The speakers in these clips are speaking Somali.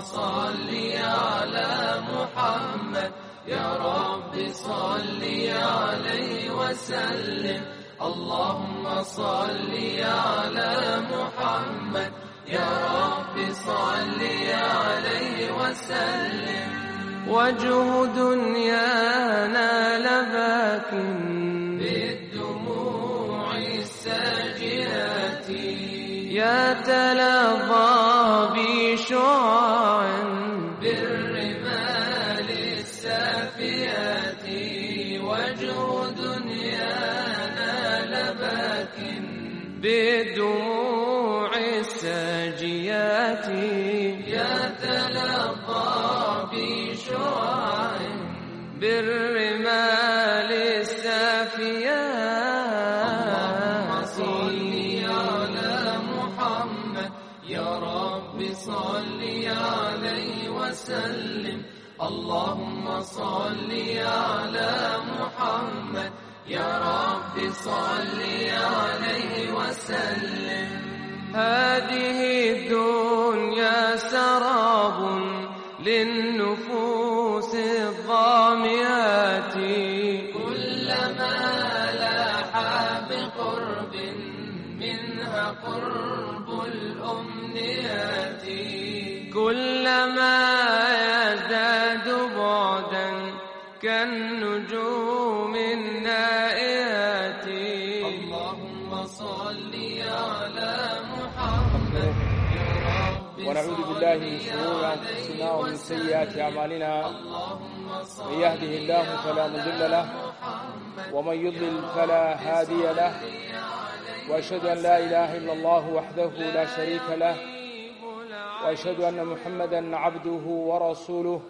صل على محمد يا رب صل عليه وسلم اللهم صل على محمد يا رب صل عليه وسلم وجه دنيانا لباك بالدموع الساجئات يا تلظى بالرمال صل على محمد يا رب صل عليه وسلم هذه الدنيا سراب للنفوس الظامئات كلما لاح بقرب منها قرب الأمنيات كل سيئات أعمالنا من يهده الله فلا مضل له ومن يضلل فلا هادي له وأشهد أن لا إله إلا الله وحده لا شريك له وأشهد أن محمدا عبده ورسوله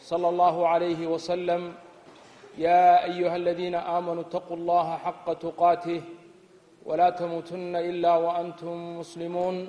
صلى الله عليه وسلم يا أيها الذين آمنوا اتقوا الله حق تقاته ولا تموتن إلا وأنتم مسلمون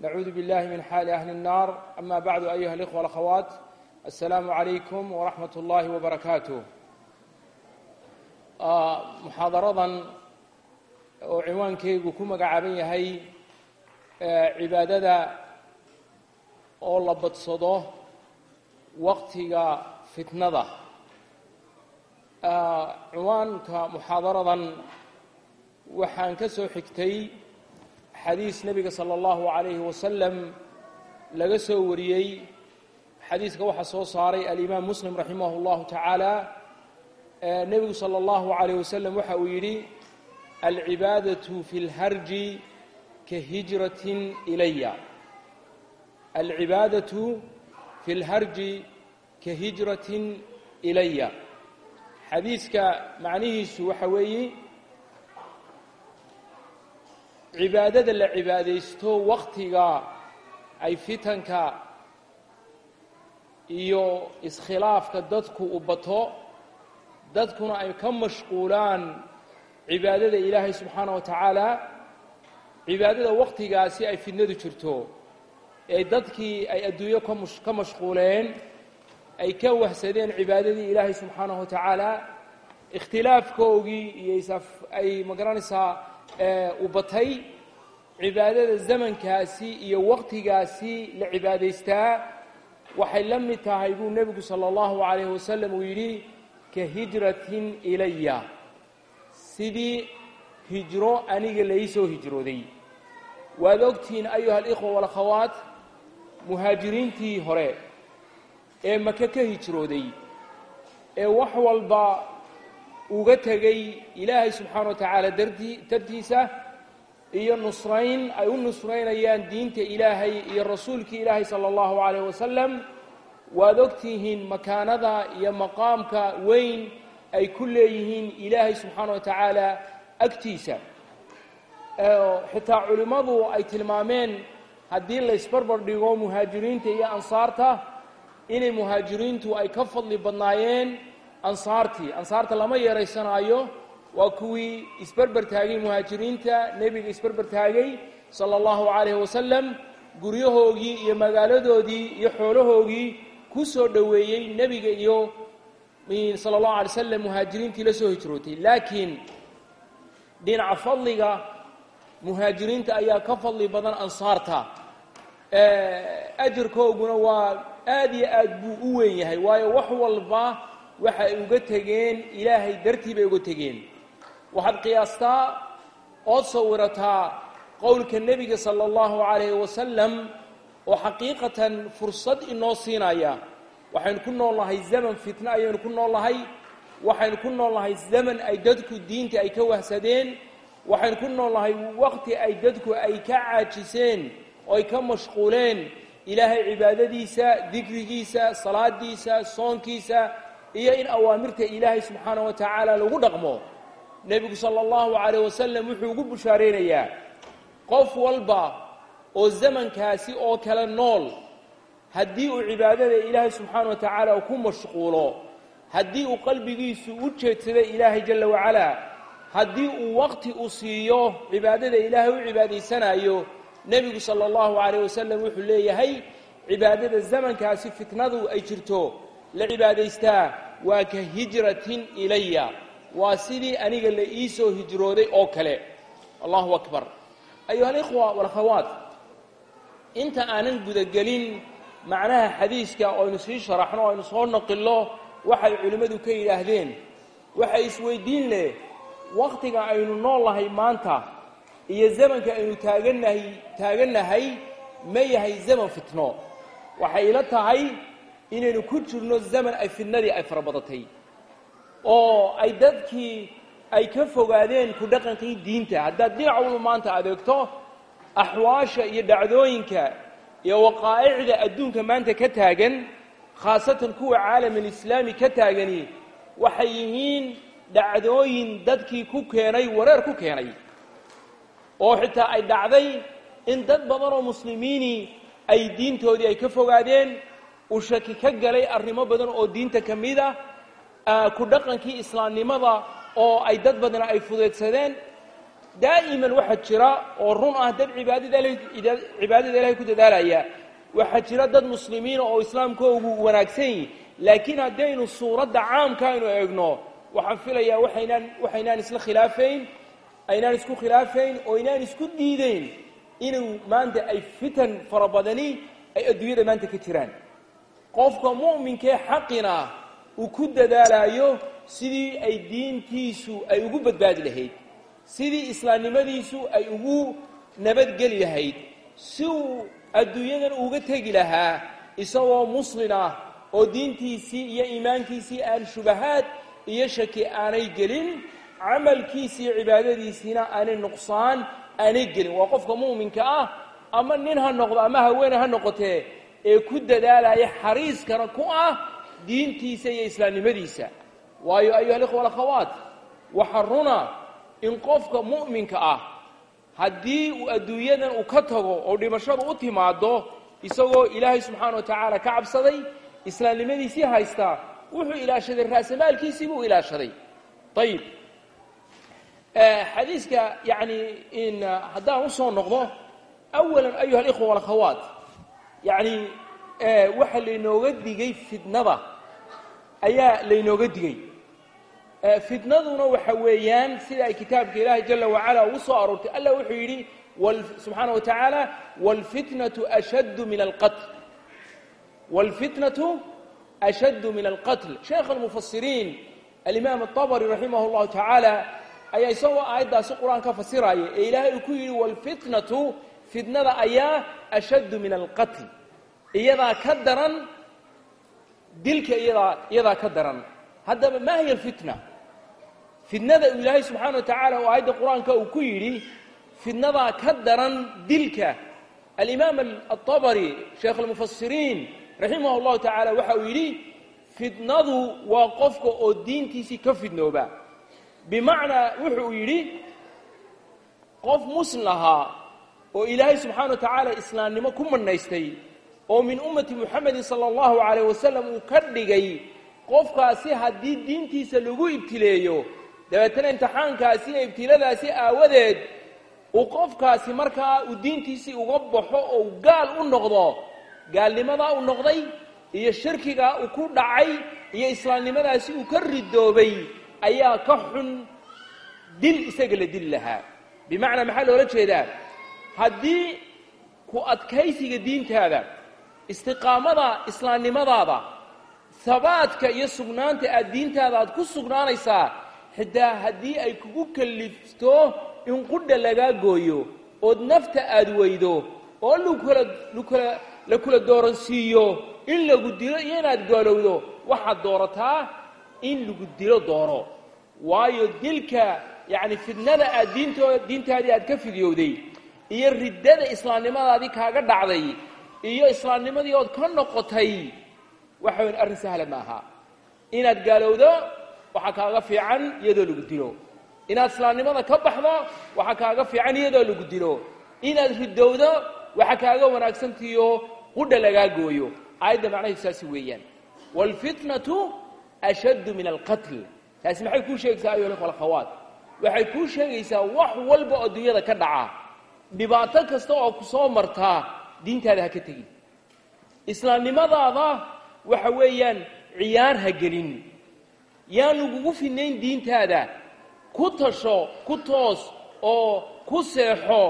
نعوذ بالله من حال أهل النار أما بعد أيها الإخوة والأخوات السلام عليكم ورحمة الله وبركاته muxaadaradan oo ciwaankeygu ku magacaaban yahay cibaadada oo la badsado waqtiga fitnada ciwaanka muxaadaradan waxaan ka soo xigtay xadiis nebiga sala allahu calayhi wasalam laga soo wariyey xadiiska waxaa soo saaray alimaam muslim raximah اllahu tacaala nebigu salى اllahu عalيyh wasalam waxa uu yidhi alcibaadaةu fi اlharji ka hijratin ilaya alcibaadaةu fi اlharji ka hijratin ilaya xadiiska macnihiisu waxa weeye cibaadada la cibaadaysto waktiga ay fitanka iyo iskhilaafka dadku u bato dadkuna ay ka mashquulaan cibaadada ilaahay subxaana wa tacaala cibaadada wakhtigaasi ay fidnadu jirto ee dadkii ay adduunyo ka mashquuleen ay ka wahsadeen cibaadadii ilaahay subxaanahu wa tacaala ikhtilaafkoogii iyo ay ma garanaysaa u batay cibaadada zamankaasi iyo wakhtigaasi la cibaadaystaa waxay la mid tahay buu nebigu sala allahu calayhi wasalam uu yidhi ka hijratin ilaya sidii hijro aniga laysoo hijrooday. Waad ogtihiin ayuha alikhwa walakhawaat muhaajiriintii hore ee maka ka hijrooday ee wax walba uga tegay ilaahay subxaana wa tacaala dartii dartiisa iyo nusrayn ay u nusraynayaan diinta ilaahay iyo rasuulkii ilaahay sala allahu calayh wasalam waad ogtihiin makaanada iyo maqaamka weyn ay ku leeyihiin ilaahay subxaana wa tacaala agtiisa. Xitaa culimmadu ay tilmaameen haddii la isbarbar dhigo muhaajiriinta iyo ansaarta inay muhaajiriintu ay ka fadli badnaayeen ansaartii. Ansaarta lama yeeraysanaayo. Waa kuwii isberber taagay muhaajiriinta. Nebiga isberber taagay sala allahu calayhi wasalam guryahoogii iyo magaaladoodii iyo xoolahoogii ku soo dhoweeyey nebiga iyo sala allahu alay slam muhaajiriintii la soo hijrootay. Laakiin dhinaca fadliga muhaajiriinta ayaa ka fadli badan ansaarta. Ajarkooguna waa aad iyo aad buu u weyn yahay. Waayo wax walba waxa ay uga tegeen ilaahay dartii bay uga tegeen. Waxaad qiyaastaa ood sawirataa qowlka nebiga sala allahu calayhi wasalam oo xaqiiqatan fursad inoo siinaya waxaynu ku nool nahay zaman fitno ayaynu ku nool nahay waxaynu ku nool nahay zaman ay dadku diinta ay ka wahsadeen. Waxaynu ku nool nahay waqti ay dadku ay ka caajiseen oo ay ka mashquuleen. Ilaahay cibaadadiisa dikrigiisa salaadiisa soonkiisa iyo in awaamirta ilaahay subxaana wa tacaala lagu dhaqmo. Nebigu sala allahu calayh wasalam wuxuu ugu bushaaraynayaa qof walba oo zamankaasi oo kale nool haddii uu cibaadada ilaahay subxaana wa tacaala ku mashquulo haddii uu qalbigiisu u jeedsado ilaahay jalla wacalaa haddii uu waqti u siiyo cibaadada ilaahay u cibaadaysanayo nebigu sala allahu calayh wasalam wuxuu leeyahay cibaadada zamankaasi fitnadu ay jirto la cibaadaystaa waa ka hijratin ilaya waa sidii aniga la ii soo hijrooday oo kale. Allahu akbar. Ayuha alikhwa walakhawaat inta aanan gudagelin macnaha xadiiska oo aynu sii sharaxno o aynu soo naqillo waxay culimmadu ka yidhaahdeen waxay isweydiin leh wakhtiga aynu nool nahay maanta iyo zamanka aynu taaganahay taagannahay ma yahay zaman fitno. Waxay ila tahay inaynu ku jirno zaman ay fitnadii ay fara badatay oo ay dadkii ay ka fogaadeen ku dhaqankii diinta. Haddaad dhinac walba maanta adeegto axwaasha iyo dhacdooyinka iyo waqaa'icda adduunka maanta ka taagan khaasatan kuwa caalamialislaami ka taagani waxay yihiin dhacdooyin dadkii ku keenay wareer ku keenay. Oo xitaa ay dhacday in dad badan oo muslimiini ay diintoodii ay ka fogaadeen uu shaki ka galay arrimo badan oo diinta ka mid ah ku dhaqankii islaamnimada oo ay dad badana ay fudeedsadeen. Daa'iman waxaa jira oo run ah dad cibaadada ilahay ku dadaalaya. Waxaa jira dad muslimiina oo islaamkoogu wanaagsan yihiin laakiin haddaynu suuradda caamka aynu eegno waxaan filayaa waxaynaan waxaynaan isla khilaafayn aynaan isku khilaafayn oo aynaan isku diideyn inuu maanta ay fitan fara badani ay adduunyada maanta ka jiraan qofka mu'minkee xaqina uu ku dadaalayo sidii ay diintiisu ay ugu badbaadi lahayd sidii islaamnimadiisu ay ugu nabadgeli lahayd si uu adduunyadan uga tegi lahaa isagoo muslin ah oo diintiisii iyo iimaankiisii aan shubahaad iyo shaki aanay gelin camalkiisi iyo cibaadadiisiina aanay nuqsaan aanay gelin. Waa qofka mu'minka ah ama nin ha noqdo ama haweene ha noqotee ee ku dadaalaya xariiskana ku ah diintiisa iyo islaamnimadiisa. Waayo ayuha alikhwa alakhawaat waxa runa in qofka mu'minka ah haddii uu adduunyadan uu ka tago oo dhimashadu u timaado isagoo ilaahay subxaana wa tacaala ka cabsaday islaamnimadiisii haystaa wuxuu ilaashaday raasamaalkiisii buu ilaashaday. Ayib xadiiska yani in haddaan u soo noqdo awalan ayuha alikhwa walakhawaat yani waxa laynooga digay fitnada ayaa laynooga digay fitnaduna waxa weeyaan sida ay kitaabka ilaahay jala wacala ugu soo aroortay allah wuxuu yidhi subxaana wa tacaala wاlfitnaةu ashaddu min alqatl wاlfitnaةu ashaddu min alqatl sheekh almufasiriin alimaam aلطabri raximah اllahu tacaala ayaa isagoo aayaddaasi qur-aan ka fasiraya ee ilaahay uu ku yidhi wاlfitnaةu fitnada ayaa ashaddu min alqatl. Iyadaa ka daran dilka iyadaa iyadaa ka daran. Haddaba maa hiya alfitna fitnada uu ilaahay subxaana wa tacaala oo aayadda qur'aanka uu ku yidhi fitnadaa ka daran dilka. Alimaam atabari sheekh almufasiriin raximah allahu tacaala waxa uu yidhi fitnadu waa qofka oo diintiisii ka fidnooba bimacnaa wuxuu yidhi qof muslihaa oo ilaahay subxaana wa tacaala islaamnimo ku manaystay oo min ummati muxamedin sala allahu calayh wasalam uu ka dhigay qofkaasi haddii diintiisa lagu ibtileeyo dabeetana imtixaankaasi iyo ibtiladaasi aawadeed uu qofkaasi markaa uu diintiisii uga baxo oo gaal u noqdo gaalnimadaa uu noqday iyo shirkigaa uu ku dhacay iyo islaamnimadaasi uu ka ridoobay ayaa ka xun dil isaga la dili lahaa. Bimacnaa maxaa loola jeedaa haddii ku adkaysiga diintaada istiqaamada islaamnimadaada habaadka iyo sugnaanta aad diintaada aad ku sugnaanaysaa xitaa haddii ay kugu kallifto in qudha lagaa gooyo ood nafta aad weydo oo lukala la kula dooransiiyo in lagu dilo iyo inaad gaalowdo waxaad doorataa in lagu dilo dooro. Waayo dilka yacni fidnada aad diintoo diintaadii aad ka fidyowday iyo riddada islaamnimadaadii kaaga dhacday iyo islaamnimadii ood ka noqotay waxa weyn arrin sahla maaha. Inaad gaalowdo waxaa kaaga fiican iyadoo lagu dilo. Inaad islaamnimada ka baxdo waxaa kaaga fiican iyadoo lagu dilo. Inaad ridowdo waxaa kaaga wanaagsantiyo qudha lagaa gooyo. Aayadda macnaheedu saasi weeyaan. Waalfitnatu ashaddu min alqatl. Taasi maxay kuu sheegaysaa ayuha ikhwa alkhawaat waxay kuu sheegaysaa wax walba oo dunyada ka dhaca dhibaato kasta oo ku soo martaa diintaada ha ka tegin. Islaamnimadaada waxa weeyaan ciyaar ha gelin. Yaan lagugu fidnayn diintaada ku tasho ku toos oo ku seexo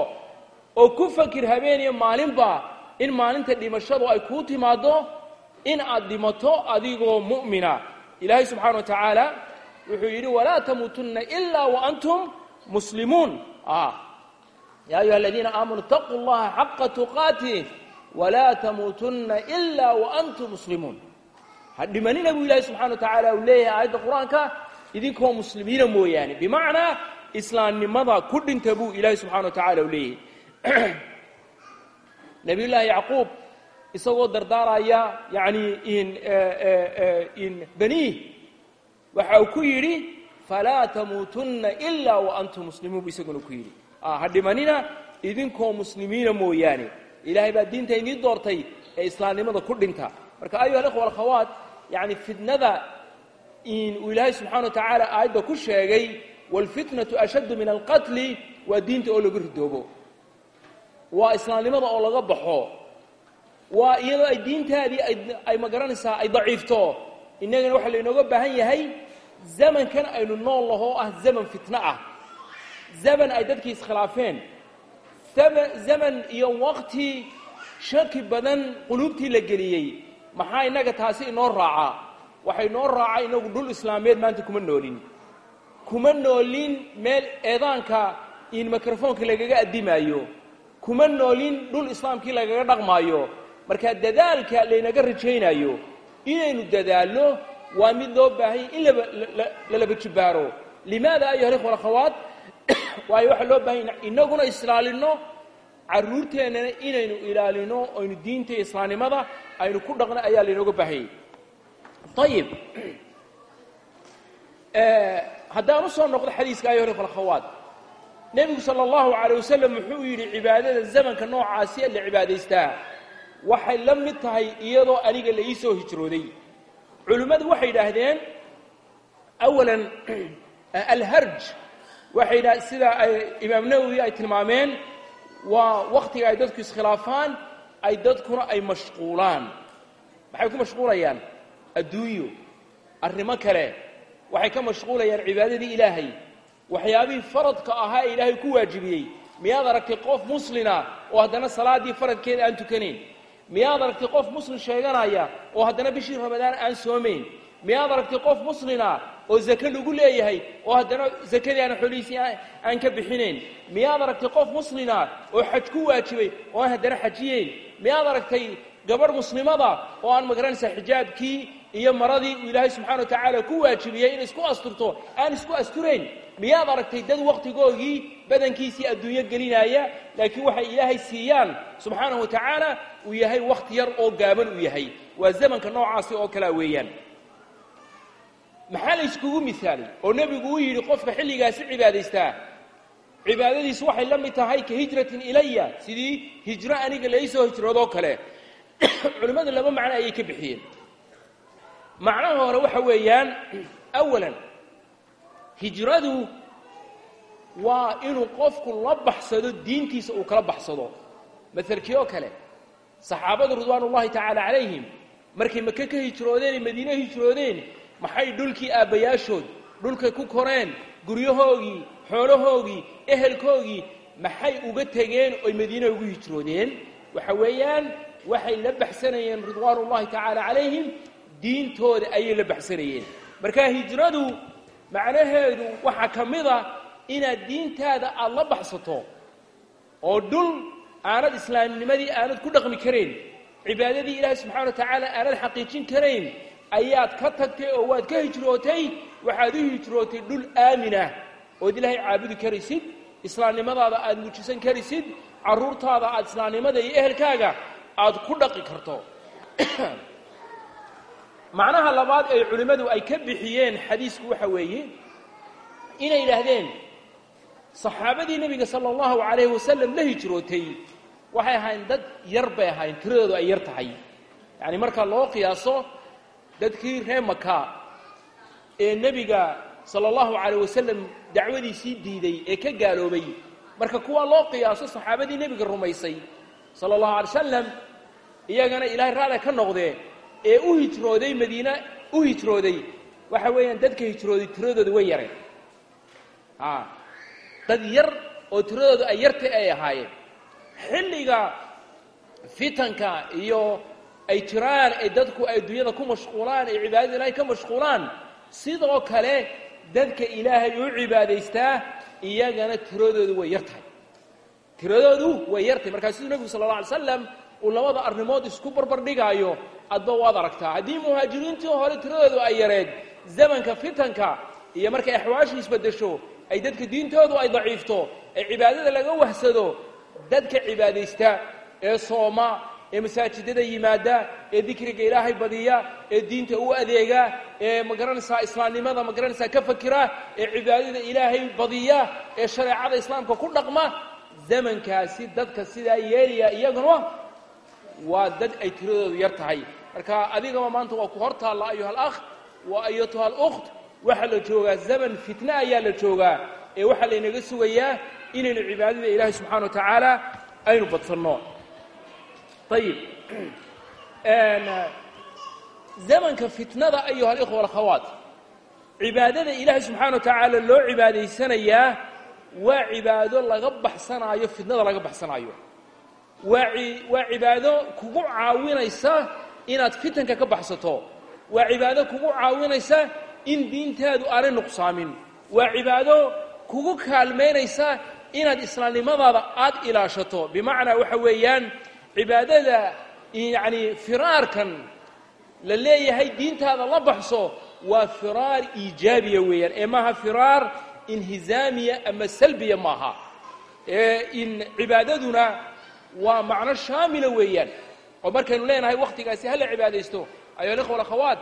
oo ku fakir habeen iyo maalinba in maalinta dhimashadu ay kuu timaaddo in aad dhimato adigoo mu'mina. Ilaahay subxaana wa tacaala wuxuu yidhi walaa tamuutunna ilaa waantum muslimuun ya ayuha aladiina aamanuu itaquu llaha xaqa tuqaatih walaa tamuutunna ilaa waantum muslimuun ha dhimanina buu ilaahay subxana wa tacaala uu leeyahay aayadda qur'aanka idinkoo muslimiina mooyaane bimacnaa islaamnimada ku dhinta buu ilaahay subxana wa tacala uu leeyahay nabiyullaahi yacquub isagoo dardaaraya in baniih waxa uu ku yidhi falaa tamuutunna ilaa waantum muslimuun buu isaguna ku yidhi ha dhimanina idinkoo muslimiina mooyaane ilaahay baa diinta idiin doortay ee islaamnimada ku dhinta. Marka ayuha alikhwa alkhawaat yani fitnada in uu ilaahay subxana wa tacaala aayadda ku sheegay waalfitnatu ashaddu min alqatli waa diinta oo lagu ridoobo. Waa islaamnimada oo laga baxo. Waa iyadoo ay diintaadii ay ma garanaysaa ay daciifto. Innagana waxaa laynooga baahan yahay zamankan aynu nool lahoo ah zaman fitno ah zaman ay dadkii iskhilaafeen zaman iyo waqti shaki badan quluubtii la geliyey maxaa innaga taasi inoo raacaa waxay inoo raacaa inagu dhul islaameed maanta kuma noolin kuma noolin meel eedaanka in mikrofoonka lagaga addimaayo kuma noolin dhul islaamkii lagaga dhaqmaayo marka dadaalka laynaga rajaynayo inaynu dadaalno waa mid loo baahanya in lalaba jibbaaro limaada ayuha alikhwa alakhawaat waayo waxaa loo bahanya inaguna islaalinno carruurteennana inaynu ilaalino aynu diinta iyo islaamnimada aynu ku dhaqno ayaa laynooga baahanyay ayib haddaan u soo noqdo xadiiska ayuha alikhwa alakhawaat nebigu sala allahu calayh wasalam wuxuu yidhi cibaadada zamanka noocaasi la cibaadaystaa waxay la mid tahay iyadoo aniga la ii soo hijrooday. Culimmadu waxay yidhaahdeen awalan alharj waxay yidha sida ay imaam nawowi ay tilmaameen waa wakhtiga ay dadku iskhilaafaan ay dadkuna ay mashquulaan. Maxay ku mashquulayaan? Adduunyo arrimo kale. Waxay ka mashquulayaan cibaadadii ilaahay. Waxyaabihii faradka ahaa ee ilaahay ku waajibiyey. Miyaad aragtay qof muslina oo haddana salaaddii faradkeeda aan tukanayn miyaad aragtay qof muslim sheeganaya oo haddana bishii ramadaan aan soomayn miyaad aragtay qof muslina oo zake lagu leeyahay oo haddana zakadii aan xoolihiisii aan ka bixinayn miyaad aragtay qof muslina oo xaj ku waajibay oo aan haddana xajiyeyn miyaad aragtay gabarh muslimada oo aan ma garanaysaa xijaabkii iyo maradii uu ilaahay subxana wa tacaala ku waajibiyey inay isku asturto aan isku asturayn miyaad aragtay dad wakhtigoogii badankiisii adduunyo gelinaya laakiin waxay ilaahay siiyaan subxaanahu wa tacaala uu yahay wakhti yar oo gaaban uu yahay. Waa zamanka noocaasi oo kalea weeyaan maxaa la yskugu misaalay oo nebigu uu yidhi qofka xilligaasi cibaadaystaa cibaadadiisu waxay la mid tahay ka hijratin ilaya sidii hijro aniga laysoo hijroodoo kale. Culimmadu laba macno ayay ka bixiyeen. Macnaha hore waxa weeyaan awalan hijradu waa inuu qofku la baxsado diintiisa uu kala baxsado. Maelkii oo kale saxaabadu ridwaan ullahi tacaala calayhim markay maka ka hijroodeen ee madiine hijroodeen maxay dhulkii aabbayaashood? Dhulkay ku koreen guryahoogii xoolahoogii ehelkoogii maxay uga tegeen oy madiine ugu hijroodeen? Waxa weeyaan waxay la baxsanayeen ridwaan ullahi tacaala calayhim diintooda ayay la baxsanayeen. Marka hijradu macnaheedu waxaa ka mid a inaad diintaada aada la baxsato oo dhul aanad islaamnimadii aanad ku dhaqmi karayn cibaadadii ilaahay subxana wa tacaala aanad xaqiijin karayn ayaad ka tagtay oo waad ka hijrootay waxaad u hijrootay dhul aaminah ood ilaahay caabudi karaysid islaamnimadaada aad muujisan karaysid carruurtaada aad islaamnimada iyo ehelkaaga aad ku dhaqi karto. Macnaha labaad ee culimmadu ay ka bixiyeen xadiisku waxa weeye inay yidhaahdeen saxaabadii nebiga sala allahu calayhi wasalam la hijrootay waxay ahayn dad yar bay ahayn tiradoodu ay yar tahay. Yacni marka loo qiyaaso dadkii reer maka ee nebiga sala allahu calayh wasalam dacwadiisii diiday ee ka gaaloobay. Marka kuwa loo qiyaaso saxaabadii nebiga rumaysay sala allahu alay wasalam iyagana ilaahay raale ka noqdee ee u hijrooday madiine u hijrooday waxa weeyaan dadka hijrooday tiradooda way yareen. A dad yar oo tiradooda ay yartay ay ahaayeen. Xilliga fitanka iyo ay jiraan ee dadku ay dunyada ku mashquulaan ee cibaadada ilaahay ka mashquulaan sidoo kale dadka ilaahay u cibaadaystaa iyagana tiradoodu way yar tahay. Tiradoodu way yartahay markaa siduu nebigu sala alla alay slam uu labada arrimood isku barbar dhigaayo adba waad aragtaa. Haddii muhaajiriintii hore tiradoodu ay yareed zamanka fitanka iyo markay axwaashu isbedesho ay dadka diintoodu ay daciifto ee cibaadada laga wahsado dadka cibaadaysta ee sooma ee masaajidada yimaada ee dikriga ilaahay badiya ee diinta u adeega ee ma garanaysaa islaamnimada ma garanaysaa ka fakira ee cibaadada ilaahay badiya ee shareecada islaamka ku dhaqma zamankaasi dadka sidaa yeelaya iyaguna waa dad ay tiradoodu yar tahay. Marka adigaba maanta waa ku hor taalla ayuha alakh wa ayatuha alukht waxaa la joogaa zaman fitne ayaa la joogaa ee waxaa laynaga sugayaa inaynu cibaadada ilaahay subxana wa tacaala aynu badsanno ayib zamanka fitnada ayuha alikhwa alakhawaat cibaadada ilaahay subxaana wa tacaala loo cibaadaysanayaa waa cibaado laga baxsanaayo fitnada laga baxsanaayo. Waa waa cibaado kugu caawinaysa inaad fitanka ka baxsato. Waa cibaado kugu caawinaysa in diintaadu aanay nuqsaamin. Waa cibaado kugu kaalmaynaysa inaad islaamnimadaada aad ilaashato. Bimacnaa waxa weeyaan cibaadada yacni firaarkan la leeyahay diintaada la baxso waa firaar iijaabiya weeyaan. Ee maaha firaar inhizaamiya ama salbiya maaha. Ee in cibaadaduna waa macno shaamila weeyaan. Oo markaynu leenahay wakhtigaasi hala cibaadaysto ayo alikhwa alakhawaat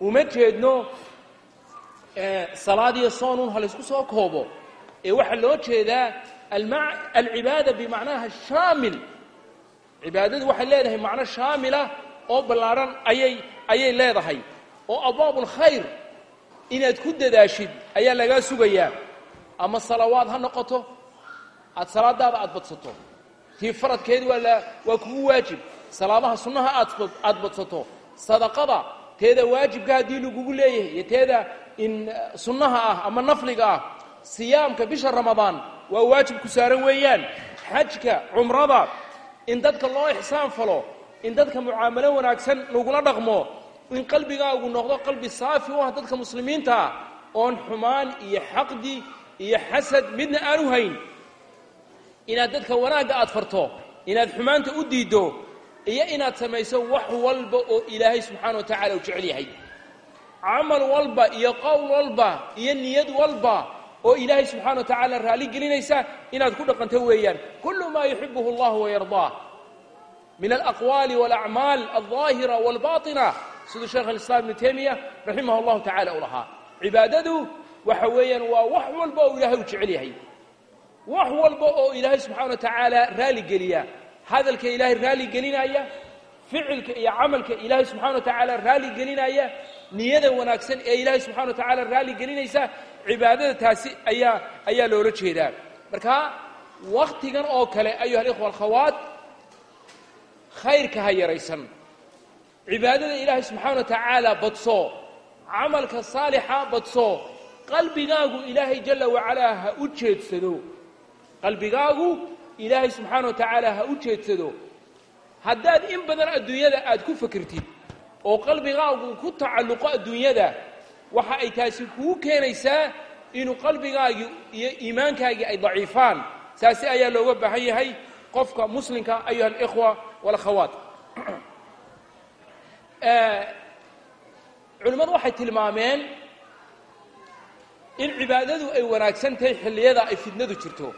uma jeedno salaad iyo soonun ha laysku soo koobo. Ee waxaa loo jeedaa alcibaada bimacnaha shaamil cibaadadu waxay leedahay macno shaamila oo ballaadhan ayay ayay leedahay. Oo abwaabulkhayr inaad ku dadaashid ayaa lagaa sugayaa. Ama salawaad ha noqoto aad salaadaada aad badsato. Tii faradkeedi waa la waa kugu waajib. Salaamaha sunnaha aad aad badsato. Sadaqada teeda waajibka haddii lagugu leeyahay iyo teeda in sunnaha ah ama nafliga ah siyaamka bisha ramadaan waa waajib ku saaran weeyaan. Xajka cumrada in dadka loo ixsaan falo in dadka mucaamalo wanaagsan lagula dhaqmo in qalbigaagu noqdo qalbi saafi u ah dadka muslimiinta ah oon xumaan iyo xaqdi iyo xasad midna aanu hayn. Inaad dadka wanaagga aad farto inaad xumaanta u diiddo iyo inaad samayso wax walba oo ilaahay subxaana wa tacala u jecel yahay. Camal walba iyo qowl walba iyo niyad walba oo ilaahay subxana wa tacaala raali gelinaysa inaad ku dhaqanto weeyaan. Kullu maa yuxibuhu allah wayardaah min alaqwaali walacmaal alظaahira walbaطina siduu sheekh alislaam ibnu taymiya raximah allahu tacala u lahaa. Cibaadadu waxa weeyaan waa wax walba oo ilaahay u jecel yahay. Wax walba oo ilaahay subxaana wa tacaala raali geliya. Hadalka ilaahay raali gelinaya ficilka iyo camalka ilaahay subxana wa tacaala raali gelinaya niyada wanaagsan ee ilaahay subxana wa tacaala raali gelinaysa cibaadada taasi ayaa ayaa loola jeedaa. Marka waktigan oo kale ayuha alikhwa alkhawaat khayrka ha yaraysan. Cibaadada ilaahay subxaana wa tacaala badso camalka saalixa badso qalbigaagu ilaahay jala wacalaa ha u jeedsado. Qalbigaagu ilaahay subxaana wa tacaala ha u jeedsado. Haddaad in badan adduunyada aad ku fakirtid oo qalbigaagu ku tacalluqo adduunyada waxa ay taasi kugu keenaysaa inuu qalbigaagii iyo iimaankaagii ay daciifaan. Saasi ayaa looga baahan yahay qofka muslimka ayuha alikhwa walakhawaat. Culimmadu waxay tilmaameen in cibaadadu ay wanaagsan tahay xilliyada ay fidnadu jirto.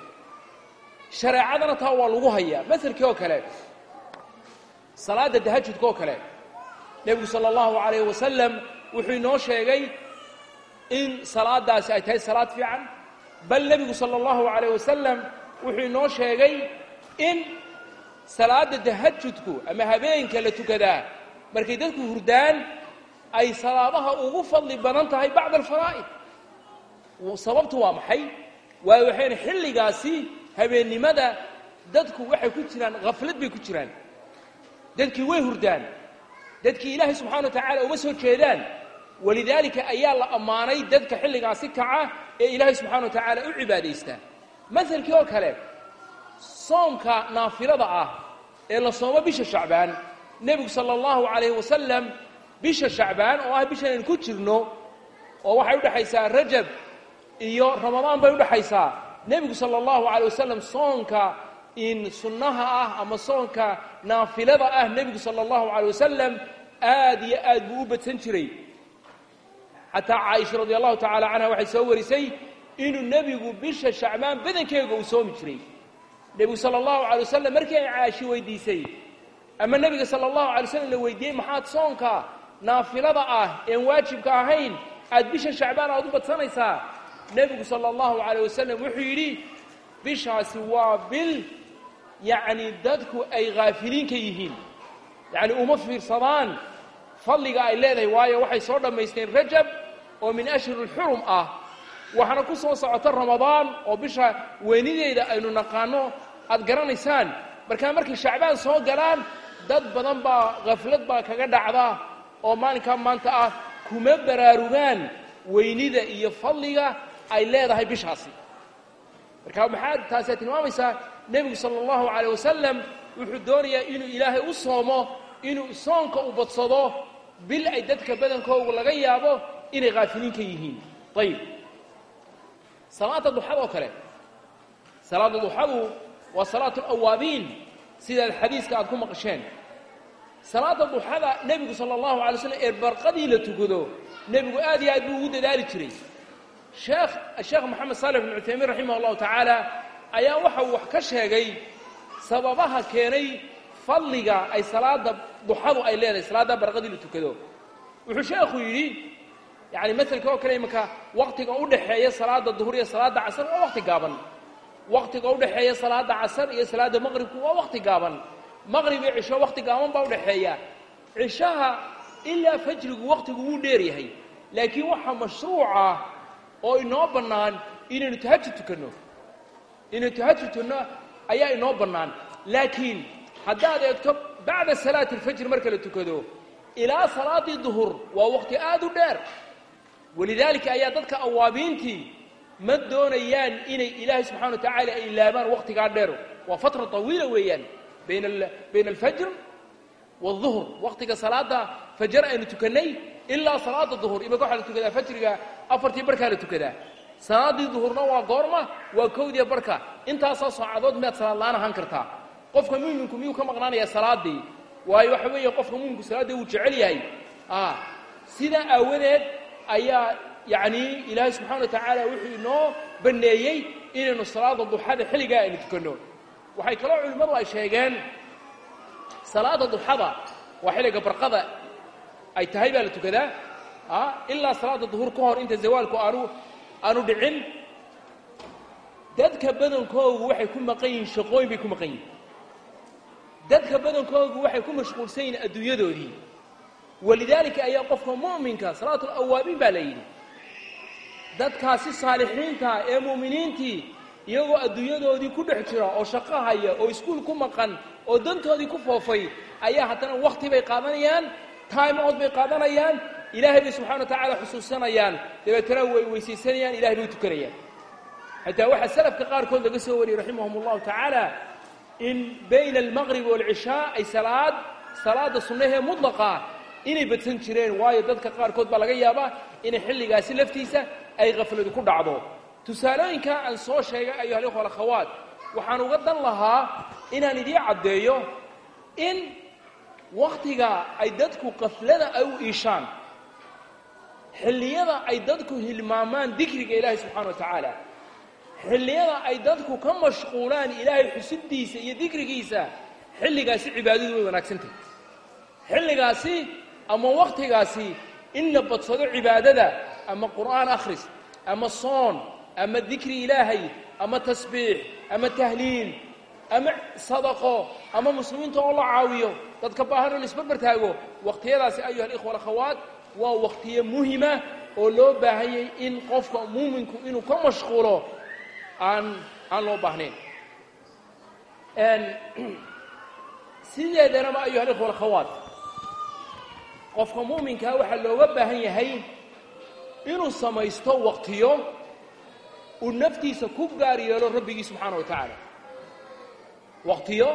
Shareecadana taa waa lagu hayaa maselkii oo kale salaadda tahajudka oo kale. Nebigu sala allahu calayh wasalam wuxuu inoo sheegay in salaadaasi ay tahay salaad fiican bal nebigu sala allahu calayh wasalam wuxuu inoo sheegay in salaadda tahajudku ama habeenka la tukadaa. Markay dadku hurdaan ay salaadaha ugu fadli badan tahay bacda alfaraa'id sababtu waa maxay? Waayo waxayna xilligaasi habeennimada dadku waxay ku jiraan khaflad bay ku jiraan. Dadkii way hurdaan. Dadkii ilaahay subxana wa tacaala uma soo jeedaan walidaalika ayaa la ammaanay dadka xilligaasi kaca ee ilaahay subxana wa tacaala u cibaadaysta. Maselkii oo kale soomka naafilada ah ee la soomo bisha shacbaan nebigu sala allahu calayhi wasalam bisha shacbaan oo ah bishan aynu ku jirno oo waxay udhexaysaa rajab iyo ramadaan bay udhexaysaa nebigu sala allahu calayh wasalam soonka in sunnaha ah ama soonka naafilada ah nebigu sala allahu calayh wasalam aad iyo aad buu u badsan jiray xataa caaisha radi allahu tacaala canha waxay soo warisay inuu nebigu bisha shacbaan badankeega uu soomi jiray. Nebigu sala allahu calay wasalam markii ay caashi weydiisay ama nebiga sala allahu alay slam la weydiiyey maxaad soonka naafilada ah een waajibka ahayn aad bisha shacbaan aad u badsanaysaa? Nebigu sala allahu calayh wasalam wuxuu yidhi bishaasi waa bil yacni dadku ay haafiliin ka yihiin. Yacni uma fiirsadaan fadliga ay leedahay waayo waxay soo dhammaysteen rajab oo min ashhur ulxurum ah. Waxaana ku soo socota ramadaan oo bisha weynideeda aynu naqaano aad garanaysaan. Markaa markay shacbaan soo galaan dad badan baa khaflad baa kaga dhacda oo maalinkaa maanta ah kuma baraarugaan weynida iyo fadliga ay leedahay bishaasi. Marka maxaa taasaa tilmaamaysaa nebigu sala allahu calayh wasalam wuxuu doonayaa inuu ilaahay u soomo inuu soonka u badsado bil ay dadka badankoogu laga yaabo inay haafiliin ka yihiin. Ayib salaada duxada oo kale. Salaada duxadu waa salaatu alawaabiin sidaad xadiiska aad ku maqasheen. Salaada duxada nebigu sala allahu alay slam ee barqadii la tukado nebigu aad iyo aad buu ugu dadaali jiray. Sheekh moxamed salix bn cuthaymiin raximah allahu tacaala ayaa waxa wax ka sheegay sababaha keenay fadliga ay salaada duxadu ay leedahay salaadda barqadii la tukado wuxuu sheekhu yidhi yani maselka oo kale imanka waktiga udhaxeeya salaada duhur iyo salaada casar waa wakti gaaban. Waktiga udhaxeeya salaada casar iyo salaada maqribku waa wakti gaaban. Maqrib iyo cisho wakti gaaban baa udhaxeeya cishaha ilaa fajrigu waktigu wuu dheer yahay. Laakiin waxaa mashruuca oo inoo bannaan inaynu tahajud tukanno. Inaynu tahajud tukanno ayaa inoo bannaan. Laakiin haddaad eegto bacda salaati alfajr marka la tukado ilaa salaadii duhur waa wakti aad u dheer walidaalika ayaa dadka awaabiintii ma doonayaan inay ilaahay subxana wa tacaala ay ilaabaan waktigaa dheer waa fatra طawiila weeyaan. Bayna alfajr wاduhr waktiga salaada fajar aynu tukannay ilaa salaada duhur imanka waxaa la tukadaa fajriga afartii barkaa la tukadaa. Salaadii duhurna waa goorma waa kowdiya barka. Intaasaa saacadood miyaad salaad la'aan ahaan kartaa. Qofka muminku miyuu ka maqnaanayaa salaadii waayo waxa weeye qofka muminku salaaddii wuu jecel yahay. Sidaa aawadeed ayaa yacni ilaahay subxana wa tacaala wuxuu inoo banneeyey inaynu salaada duxada xilligaa aynu tukanno. Waxay kaloo culimmadu ay sheegeen salaada duxada waa xilliga barqada ay tahay baa la tukadaa ilaa salaada duhur ka hor inta zawaalku aanu aanu dhicin. Dadka badankoogu waxay ku maqan yihiin shaqooyin bay ku maqan yihiin. Dadka badankoogu waxay ku mashquulsan yihiin adduunyadoodii walidaalika ayaa qofka mu'minka salaatu alawaabiin baa la yidhi. Dadkaasi saalixiinta ee mu'miniintii iyagoo adduunyadoodii ku dhex jira oo shaqo haya oo iskuul ku maqan oo dantoodii ku foofay ayaa haddana wakhti bay qaadanayaan time out bay qaadanayaan ilaahay bay subxana wa tacaala xusuusanayaan. Dabeetana way weysaysanayaan ilahay bay u tukanayaan. Xataa waxaa salafka qaarkood laga soo wariyey raximahum allahu tacaala in bayna almaqribi waalcishaa ay salaad salaada sunnahee mudlaqa inay badsan jireen waayo dadka qaarkood baa laga yaabaa inay xilligaasi laftiisa ay khafladu ku dhacdo. Tusaalooyinka aan soo sheegay ayuha alikhwa alakhawaat waxaan uga dan lahaa inaan idiin caddeeyo in wakhtiga ay dadku qaflada ay u iishaan xilliyada ay dadku hilmaamaan dikriga ilaahay subxana wa tacaala xilliyada ay dadku ka mashquulaan ilaahay xusiddiisa iyo dikrigiisa xilligaasi cibaadadu way wanaagsantahy xilligaasi ama wakhtigaasi in la badsado cibaadada ama qur'aan akhris ama soon ama dikri ilaahay ama tasbiix ama tahliil ama sadaqo ama muslimiinta oo la caawiyo dadka baahan oo la isbarbar taago wakhtiyadaasi ayuha alikhwa alakhawaat waa wakhtiyo muhima oo loo baahanyay in qofka muuminku inuu ka mashquulo aan aan loo baahnayn. Sideedanaba ayuha alikhwa alakhawaat qofka muuminkaa waxaa looga baahan yahay inuu samaysto waktiyo uu naftiisa ku gaar yeelo rabbigii subxaana wa tacaala waktiyo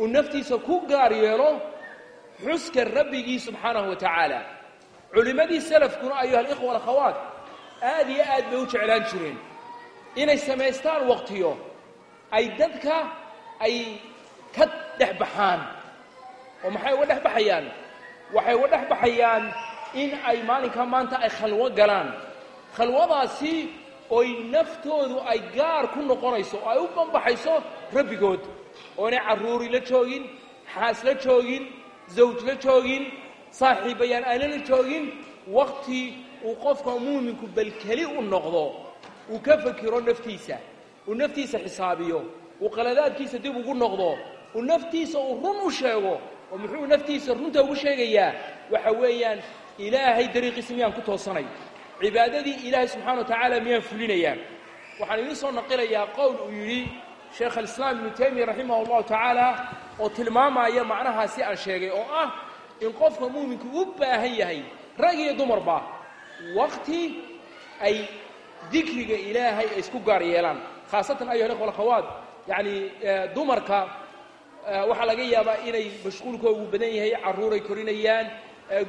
uu naftiisa ku gaar yeelo xuska rabbigii subxaanahu wa tacaala culimmadii salafkuna ayuha alikhwa alakhawaat aad iyo aad bay u jeclaan jireen inay samaystaan waktiyo ay dadka ay ka dhex baxaan. Oo maxay? Uga dhex baxayaan waxay uga dhex baxayaan in ay maalinkaa maanta ay khalwo galaan. Khalwadaasi oy naftoodu ay gaar ku noqonayso oo ay u banbaxayso rabbigood oonay carruuri la joogin xaas la joogin zawj la joogin saaxiibayaan aana la joogin wakhti uu qofka muuminku bal keli u noqdo uu ka fakiro naftiisa uu naftiisa xisaabiyo uu qaladaadkiisa dib ugu noqdo uu naftiisa uu run u sheego oo muxuu naftiisa runta ugu sheegayaa waxa weeyaan ilaahay dariiqiisa miyaan ku toosanay cibaadadii ilaahay subxana wa tacaala miyaan fulinayaa waxaan idiin soo naqilayaa qowl uu yidhi sheekh alislaam ibnu taymiya raximah allahu tacaala oo tilmaamaya macnahaasi aan sheegay oo ah in qofka muuminku u baahan yahay rag iyo dumarba wakti ay dikriga ilaahay ay isku gaar yeelaan khaasatan ayuha ikhwa alakhawaat yacni dumarka waxaa laga yaabaa inay mashquulkoogu badan yahay carruuray korinayaan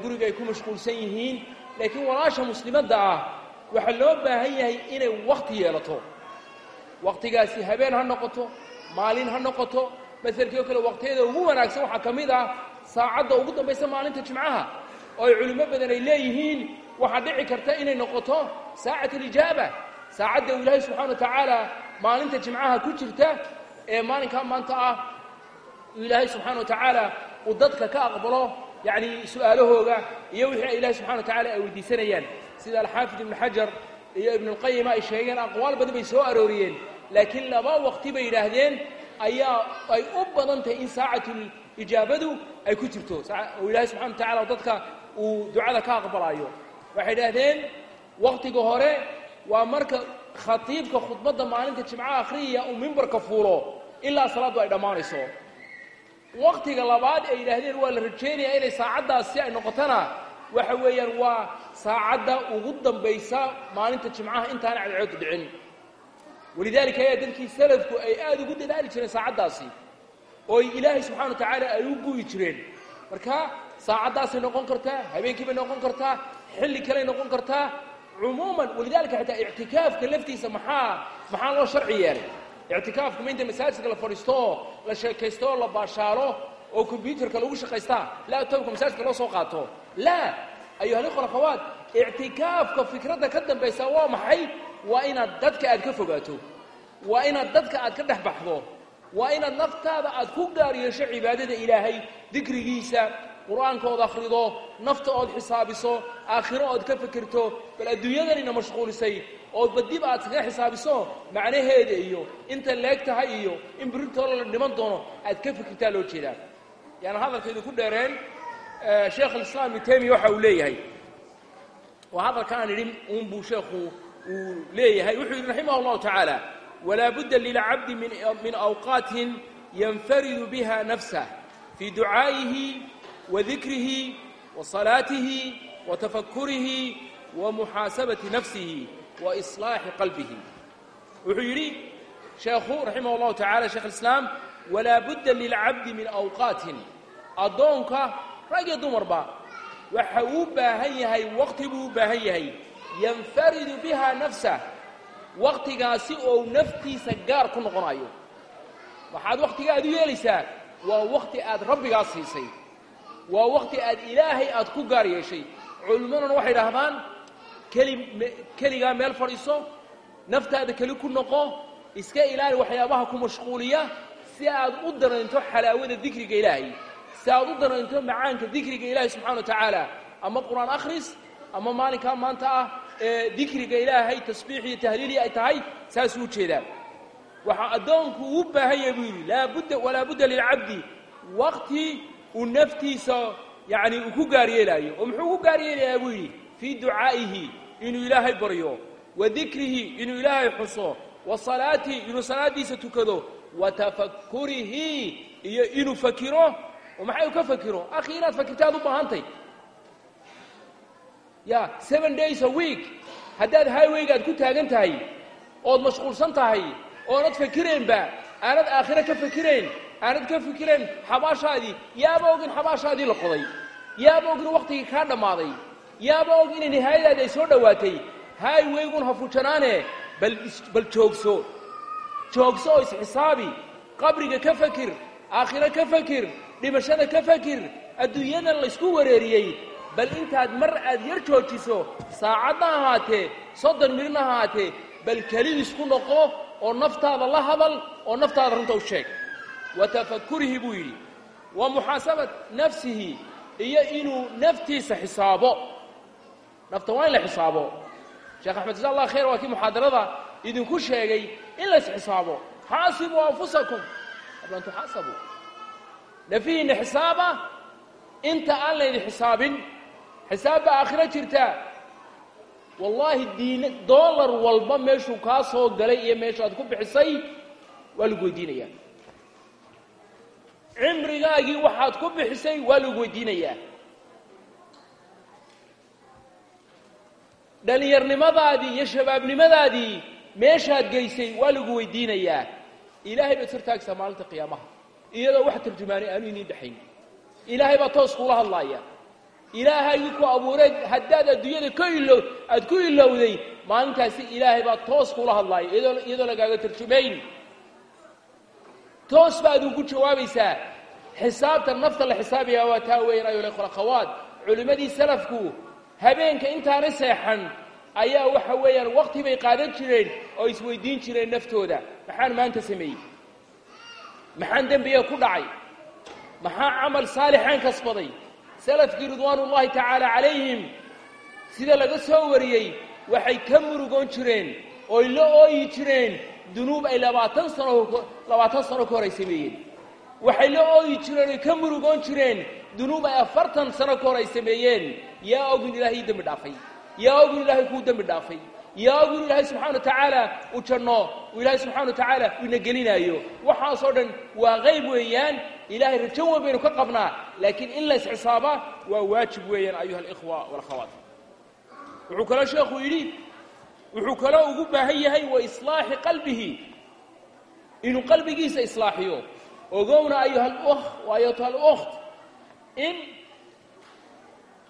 guriga ay ku mashquulsan yihiin. Laakiin walaasha muslimadda ah waxaa loo baahan yahay inay wakhti yeelato. Wakhtigaasi habeen ha noqoto maalin ha noqoto maselkii oo kale wakhtiyada ugu wanaagsan waxaa ka mid ah saacadda ugu dambaysa maalinta jimcaha oo ay culimmo badan ay leeyihiin waxaa dhici karta inay noqoto saacat alijaaba saacadda uu ilaahay subxana wa tacaala maalinta jimcaha ku jirta ee maalinkaa maanta ah uu ilaahay subxaana wa tacaala uu dadka ka aqbalo yacni su'aalahooga iyo wixii ay ilahay subxana wa tacala ay weydiisanayaan. Sida alxaafid ibnu xajar iyo ibnulqayima ay sheegeen aqwaal badan bay soo arooriyeen laakiin laba waqti bay yidhaahdeen ayaa ay u badan tahay in saacatulijaabadu ay ku jirto. Oo ilaahay subxana wa tacala dadka uu ducada ka aqbalaayo. Waxay idhaahdeen wakhtiga hore waa marka khatiibka khudbadda maalinta jimcaha akhriyaya uu mimbarka fuulo ilaa salaaddu ay dhammaanayso wakhtiga labaad ay yidhaahdeen waa la rajaynayaa inay saacaddaasi ay noqotona waxa weeyaan waa saacadda ugu dambaysa maalinta jimcaha intaana cadceedu dhicin. Walidaalika ayaa dadkii salafku ay aad ugu dadaali jireen saacaddaasi oo ilaahay subxana wa tacaala ay u guyi jireen. Marka saacaddaasay noqon kartaa habeenkii bay noqon kartaa xilli kaley noqon kartaa cumuuman walidaalika xataa ictikaafka laftiisa maxaa maxaa loo sharci yeelay ictikaafku ma inta masaajidka la fadhiisto oo la sheekaysto oo la baashaalo oo kombyuutarka lagu shaqaystaa laptopka masaajidka loo soo qaato laa ayuha alikhwa alakhawaat ictikaafka fikradda ka dambaysa waa maxay waa inaad dadka aad ka fogaato waa inaad dadka aad ka dhex baxdo waa inaad naftaada aad ku gaar yeesho cibaadada ilaahay dikrigiisa qur'aanka ood akhrido nafta ood xisaabiso aakhiro ood ka fikirto bal adduunyadanina mashquulisay oodba dib aad kaga xisaabiso macnaheeda iyo inta leeg tahay iyo in birintooda la dhiman doono aad ka fikirtaa loo jeedaa. Yaani hadalkaydu ku dheereen sheekh alislaam ibnu taymiya waxa uu leeyahay. Waa hadalka aan idhin uun buu sheekhu uu leeyahay. Wuxuu yidhi raximah allahu tacaala walaa budda lilcabdi min awqaatin yanfaridu biha nafsah fii ducaa'ihi wa dikrihi wa salaatihi wa tafakurihi wa muxaasabati nafsihi wa islaaxi qalbihi. Wuxuu yidhi sheekhu raximah allahu tacala sheekh alislaam walaa budda lilcabdi min awqaatin. Addoonka rag iyo dumarba waxa uu baahan yahay waqti buu u baahan yahay. Yanfaridu biha nafsah waqtigaasi oo naftiisa gaar ku noqonayo waxaad waqtiga aad u yeelaysaa waa waqti aad rabbigaa siisay. Waa waqti aad ilaahay aad ku gaar yeeshay. Culimmaduna waxay idhaahdaan keli keligaa meel fadhiiso naftaada keli ku noqo iska ilaali waxyaabaha ku mashquuliya si aad u danaynto xalaawada dikriga ilaahay si aad u danaynto macaanka dikriga ilaahay subxana wa tacaala ama qur'aan akhris ama maalinkaa maanta ah ee dikriga ilaahay tasbiix iyo tahliilii ay tahay saasuu u jeedaa waxaa addoonku uu baahan yahay buu yidhi laa budda walaa budda lilcabdi. Waqti uu naftiisa yacni uu ku gaar yeelaayo oo muxuu ku gaar yeelayaa buu yidhi fii ducaa'ihi inuu ilaahay baryo wa dikrihi inuu ilaahay xuso wa salaatihi inuu salaaddiisa tukado wa tafakurihi iyo inuu fakiro oo maxay u ka fakiro? Akhi inaad fakirta aad u baahantay. Ya seven days a week haddaad highwayga aad ku taagan tahay ood mashquulsan tahay oonad fakiraynba aanad aakhiro ka fakirayn aanad ka fikirayn xabaashaadii yaaba og in xabaashaadii la qoday yaaba og in waktigii kaa dhammaaday yaaba og inay nihaayadaadi ay soo dhowaatay highwaygun ha fujanaane bal joogso. Joogso oo isxisaabi qabriga ka fakir aakhiro ka fakir dhimashada ka fakir adduunyadan laysku wareeriyey. Bal intaad mar aad yar joojiso saacadna ahaatee soddon midhna ahaatee bal kelidis ku noqo oo naftaada la hadal oo naftaada runta u sheeg. Wa tafakurihi buu yidhi. Wa muxaasabat nafsihi iyo inuu naftiisa xisaabo nafta waa in la xisaabo. Sheekh axmed jasa allah khayr waa kii muxaadarada idinku sheegay in lays xisaabo. Xaasibuu anfusakum. Qabla an tuxaasabuu nafihiinna xisaaba inta aan laydin xisaabin xisaab baa aakhiro jirta. Wallaahi diin dollar walba meeshuu kaa soo galay iyo meeshaad ku bixisay waa lagu weydiinayaa. Cimrigaagii waxaad ku bixisay waa lagu weydiinayaa dhallinyarnimadaadii iyo shabaabnimadaadii meeshaad geysay waa lagu weydiinayaa ilaahay baad hortaagsaa maalinta qiyaamaha. Iyadoo wax tarjumaanay aanu iniin dhexayn ilaahay baa toos kuula hadlaaya. Ilaahaygu ku abuuray haddaad adduunyada ka ilo aad ku ilowday maalintaasi ilaahay baa toos kuula hadlaaya. Iyadoo iyadoo lagaaga tarjumayn. Toos baad ugu jawaabaysaa. Xisaabta nafta la xisaabaya waa taa weyan ayo akhawaat culimmadii salafku habeenka intaanay seexan ayaa waxa weeyaan waqti bay qaadan jireen oo isweydiin jireen naftooda. Maxaan maanta sameeyey? Maxaan dembiga ku dhacay? Maxaa camal saalixaan kasbaday salafkii ridwaan ullahi tacaala calayhim sida laga soo wariyey waxay ka murugoon jireen ooy la ooyi jireen dunuub ay labaatan sano labaatan sano ka hor ay sameeyeen waxay la ooyi jireen oy ka murugoon jireen. Dunuub ay afartan sano ka hor ay sameeyeen. Yaa ogin ilahay ii dembi dhaafay. Yaa ogin ilaahay kuu dembi dhaafay. Yaa ogin ilaahay subxana wa tacaala u janno. Uu ilaahay subxana wa tacaala ina gelinaayo waxaasoo dhan waa qayb weeyaan. Ilahay rajo baynu ka qabnaa. Laakiin in lays xisaaba waa waajib weeyaan ayuha alikhwa walakhawaat wuxuu kaloo sheekhu yidhi wuxuu kaloo ugu baahan yahay wa islaaxi qalbihi. Inuu qalbigiisa islaaxiyo ogowna ayuha ayatuha alukht in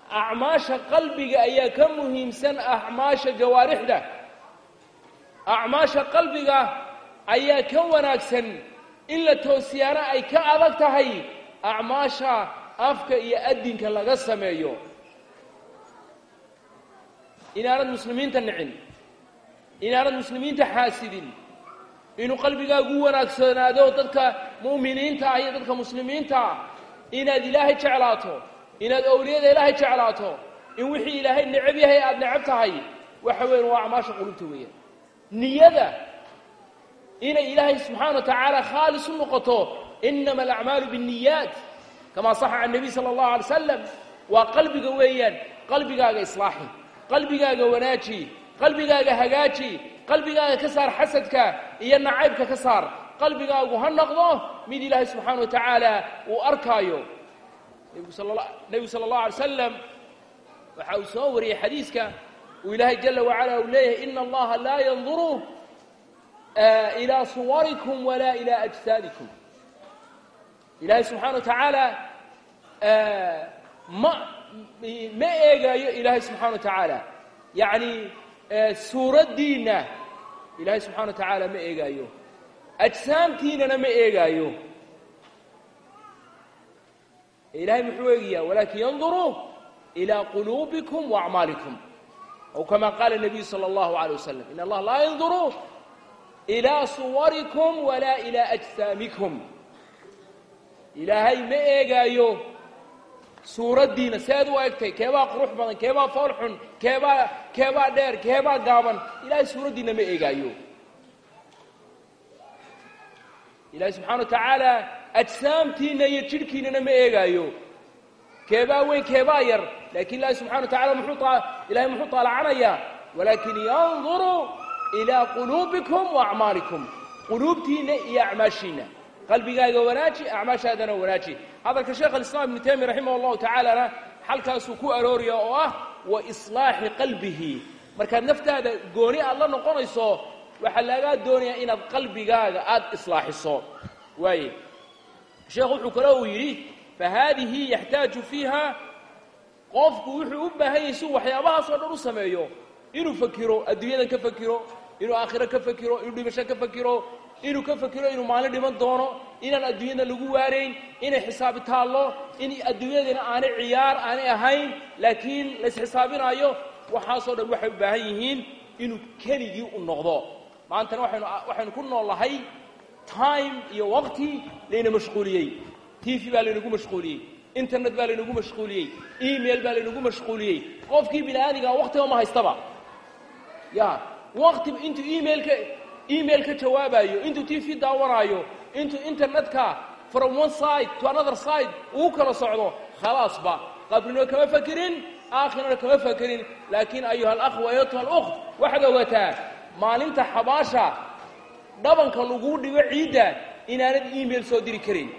acmaasha qalbiga ayaa ka muhiimsan acmaasha jawaarixda. Acmaasha qalbiga ayaa ka wanaagsan in la toosiyaano ay ka adag tahay acmaasha afka iyo adinka laga sameeyo. Inaanad muslimiinta nicin inaanad muslimiinta xaasidin inuu qalbigaagu wanaagsanaado dadka mu'miniinta ah iyo dadka muslimiinta ah. Inaad ilaahay jeclaato inaad awliyada ilaahay jeclaato in wixii ilaahay necab yahay aada necab tahay waxa weyan waa acmaasha qulubta weeyaan. Niyada inay ilaahay subxaana wa tacaala khaalis u noqoto inama alacmaalu biاniyaat kamaa saxa can nebiy sala allahu alay slam waa qalbiga weeyaan qalbigaaga islaaxi qalbigaaga wanaaji qalbigaaga hagaaji qalbigaaga ka saar xasadka iyo nacaybka ka saar qalbigaagu ha noqdo mid ilaahay subxaana wa tacaala uu arkaayo. Nebigu sala allahu alay slam waxa uu soo wariyey xadiiska uu ilaahay jala wacala uu leeyahay ina allaha laa yanduru ilaa suwarikum walaa ilaa ajsaadikum. Ilaahay subxaana wa tacaala ma ma eegaayo ilaahay subxana wa tacaala. Yacni suuraddiinna ilaahay subxana wa tacaala ma eegaayo. Ajsaamtiinana ma eegaayo. Ilahay muxuu eegayaa walaakin yanduruu ilaa quluubikum waacmaalikum aw kama qaala nabiyu sala allahu alay wasalam in allaha laa yanduru ilaa suwarikum walaa ilaa ajsaamikum. Ilaahay ma eegaayo suuraddiina seed u egtay keebaa qurux badan keebaa fool xun keebaa keebaa dheer keebaa gaaban ilaahay suuraddiina ma eegaayo. Ilaahay subxana wa tacaala ajsaamtiinna iyo jidhkiinana ma eegaayo. Keebaa weyn keebaa yar laakiin ilahi subxana wa tacala muxuu ilahay muxuu taalacanayaa walaakin yanduru ilaa quluubikum wa acmaalikum. Quluubtiinna iyo acmaashiinna qalbigaaga wanaaji acmaashaadana wanaaji hadalka sheekh alislaam ibnu taymiya raximah allahu tacaalana xalkaasuu ku arooraya oo ah wa islaaxi qalbihi. Markaad naftaada gooni aad la noqonayso waxaa lagaa doonayaa inaad qalbigaaga aada islaaxiso. Waaye sheekhu wuxuu kale uu yidhi fa haadihi yaxtaaju fiiha. Qofku wuxuu u baahan yahay si waxyaabahaas oo dhan u sameeyo. Inuu fakiro adduunyadan ka fakiro inuu aakhiro ka fakiro inuu dhimasho ka fakiro inuu ka fakiro inuu maalin dhiman doono inaan adduunyada lagu waarayn inay xisaabi taallo in adduunyadina aanay ciyaar aanay ahayn laakiin laysxisaabinaayo waxaasoo dhan waxay u baahan yihiin inuu keligii u noqdo. Maantana waxaynu ku noolahay time iyo waqti layna mashquuliyey. T v baa laynagu mashquuliyey. Internet baa laynagu mashquuliyey. Email baa laynagu mashquuliyey. Qofkii bini aadigaa waqtiba ma haystaba. Ya waqti intuu emailka email ka jawaabayo intuu t v daawanaayo intuu internetka from one side to another side uu kala socdo khalaasba qabrina kama fakerin aakhirana kama fakerin laakiin ayuha alakh waxaad ogaataa maalinta xabaasha dhabanka laguu dhigo ciidda inaanad email soo diri karin.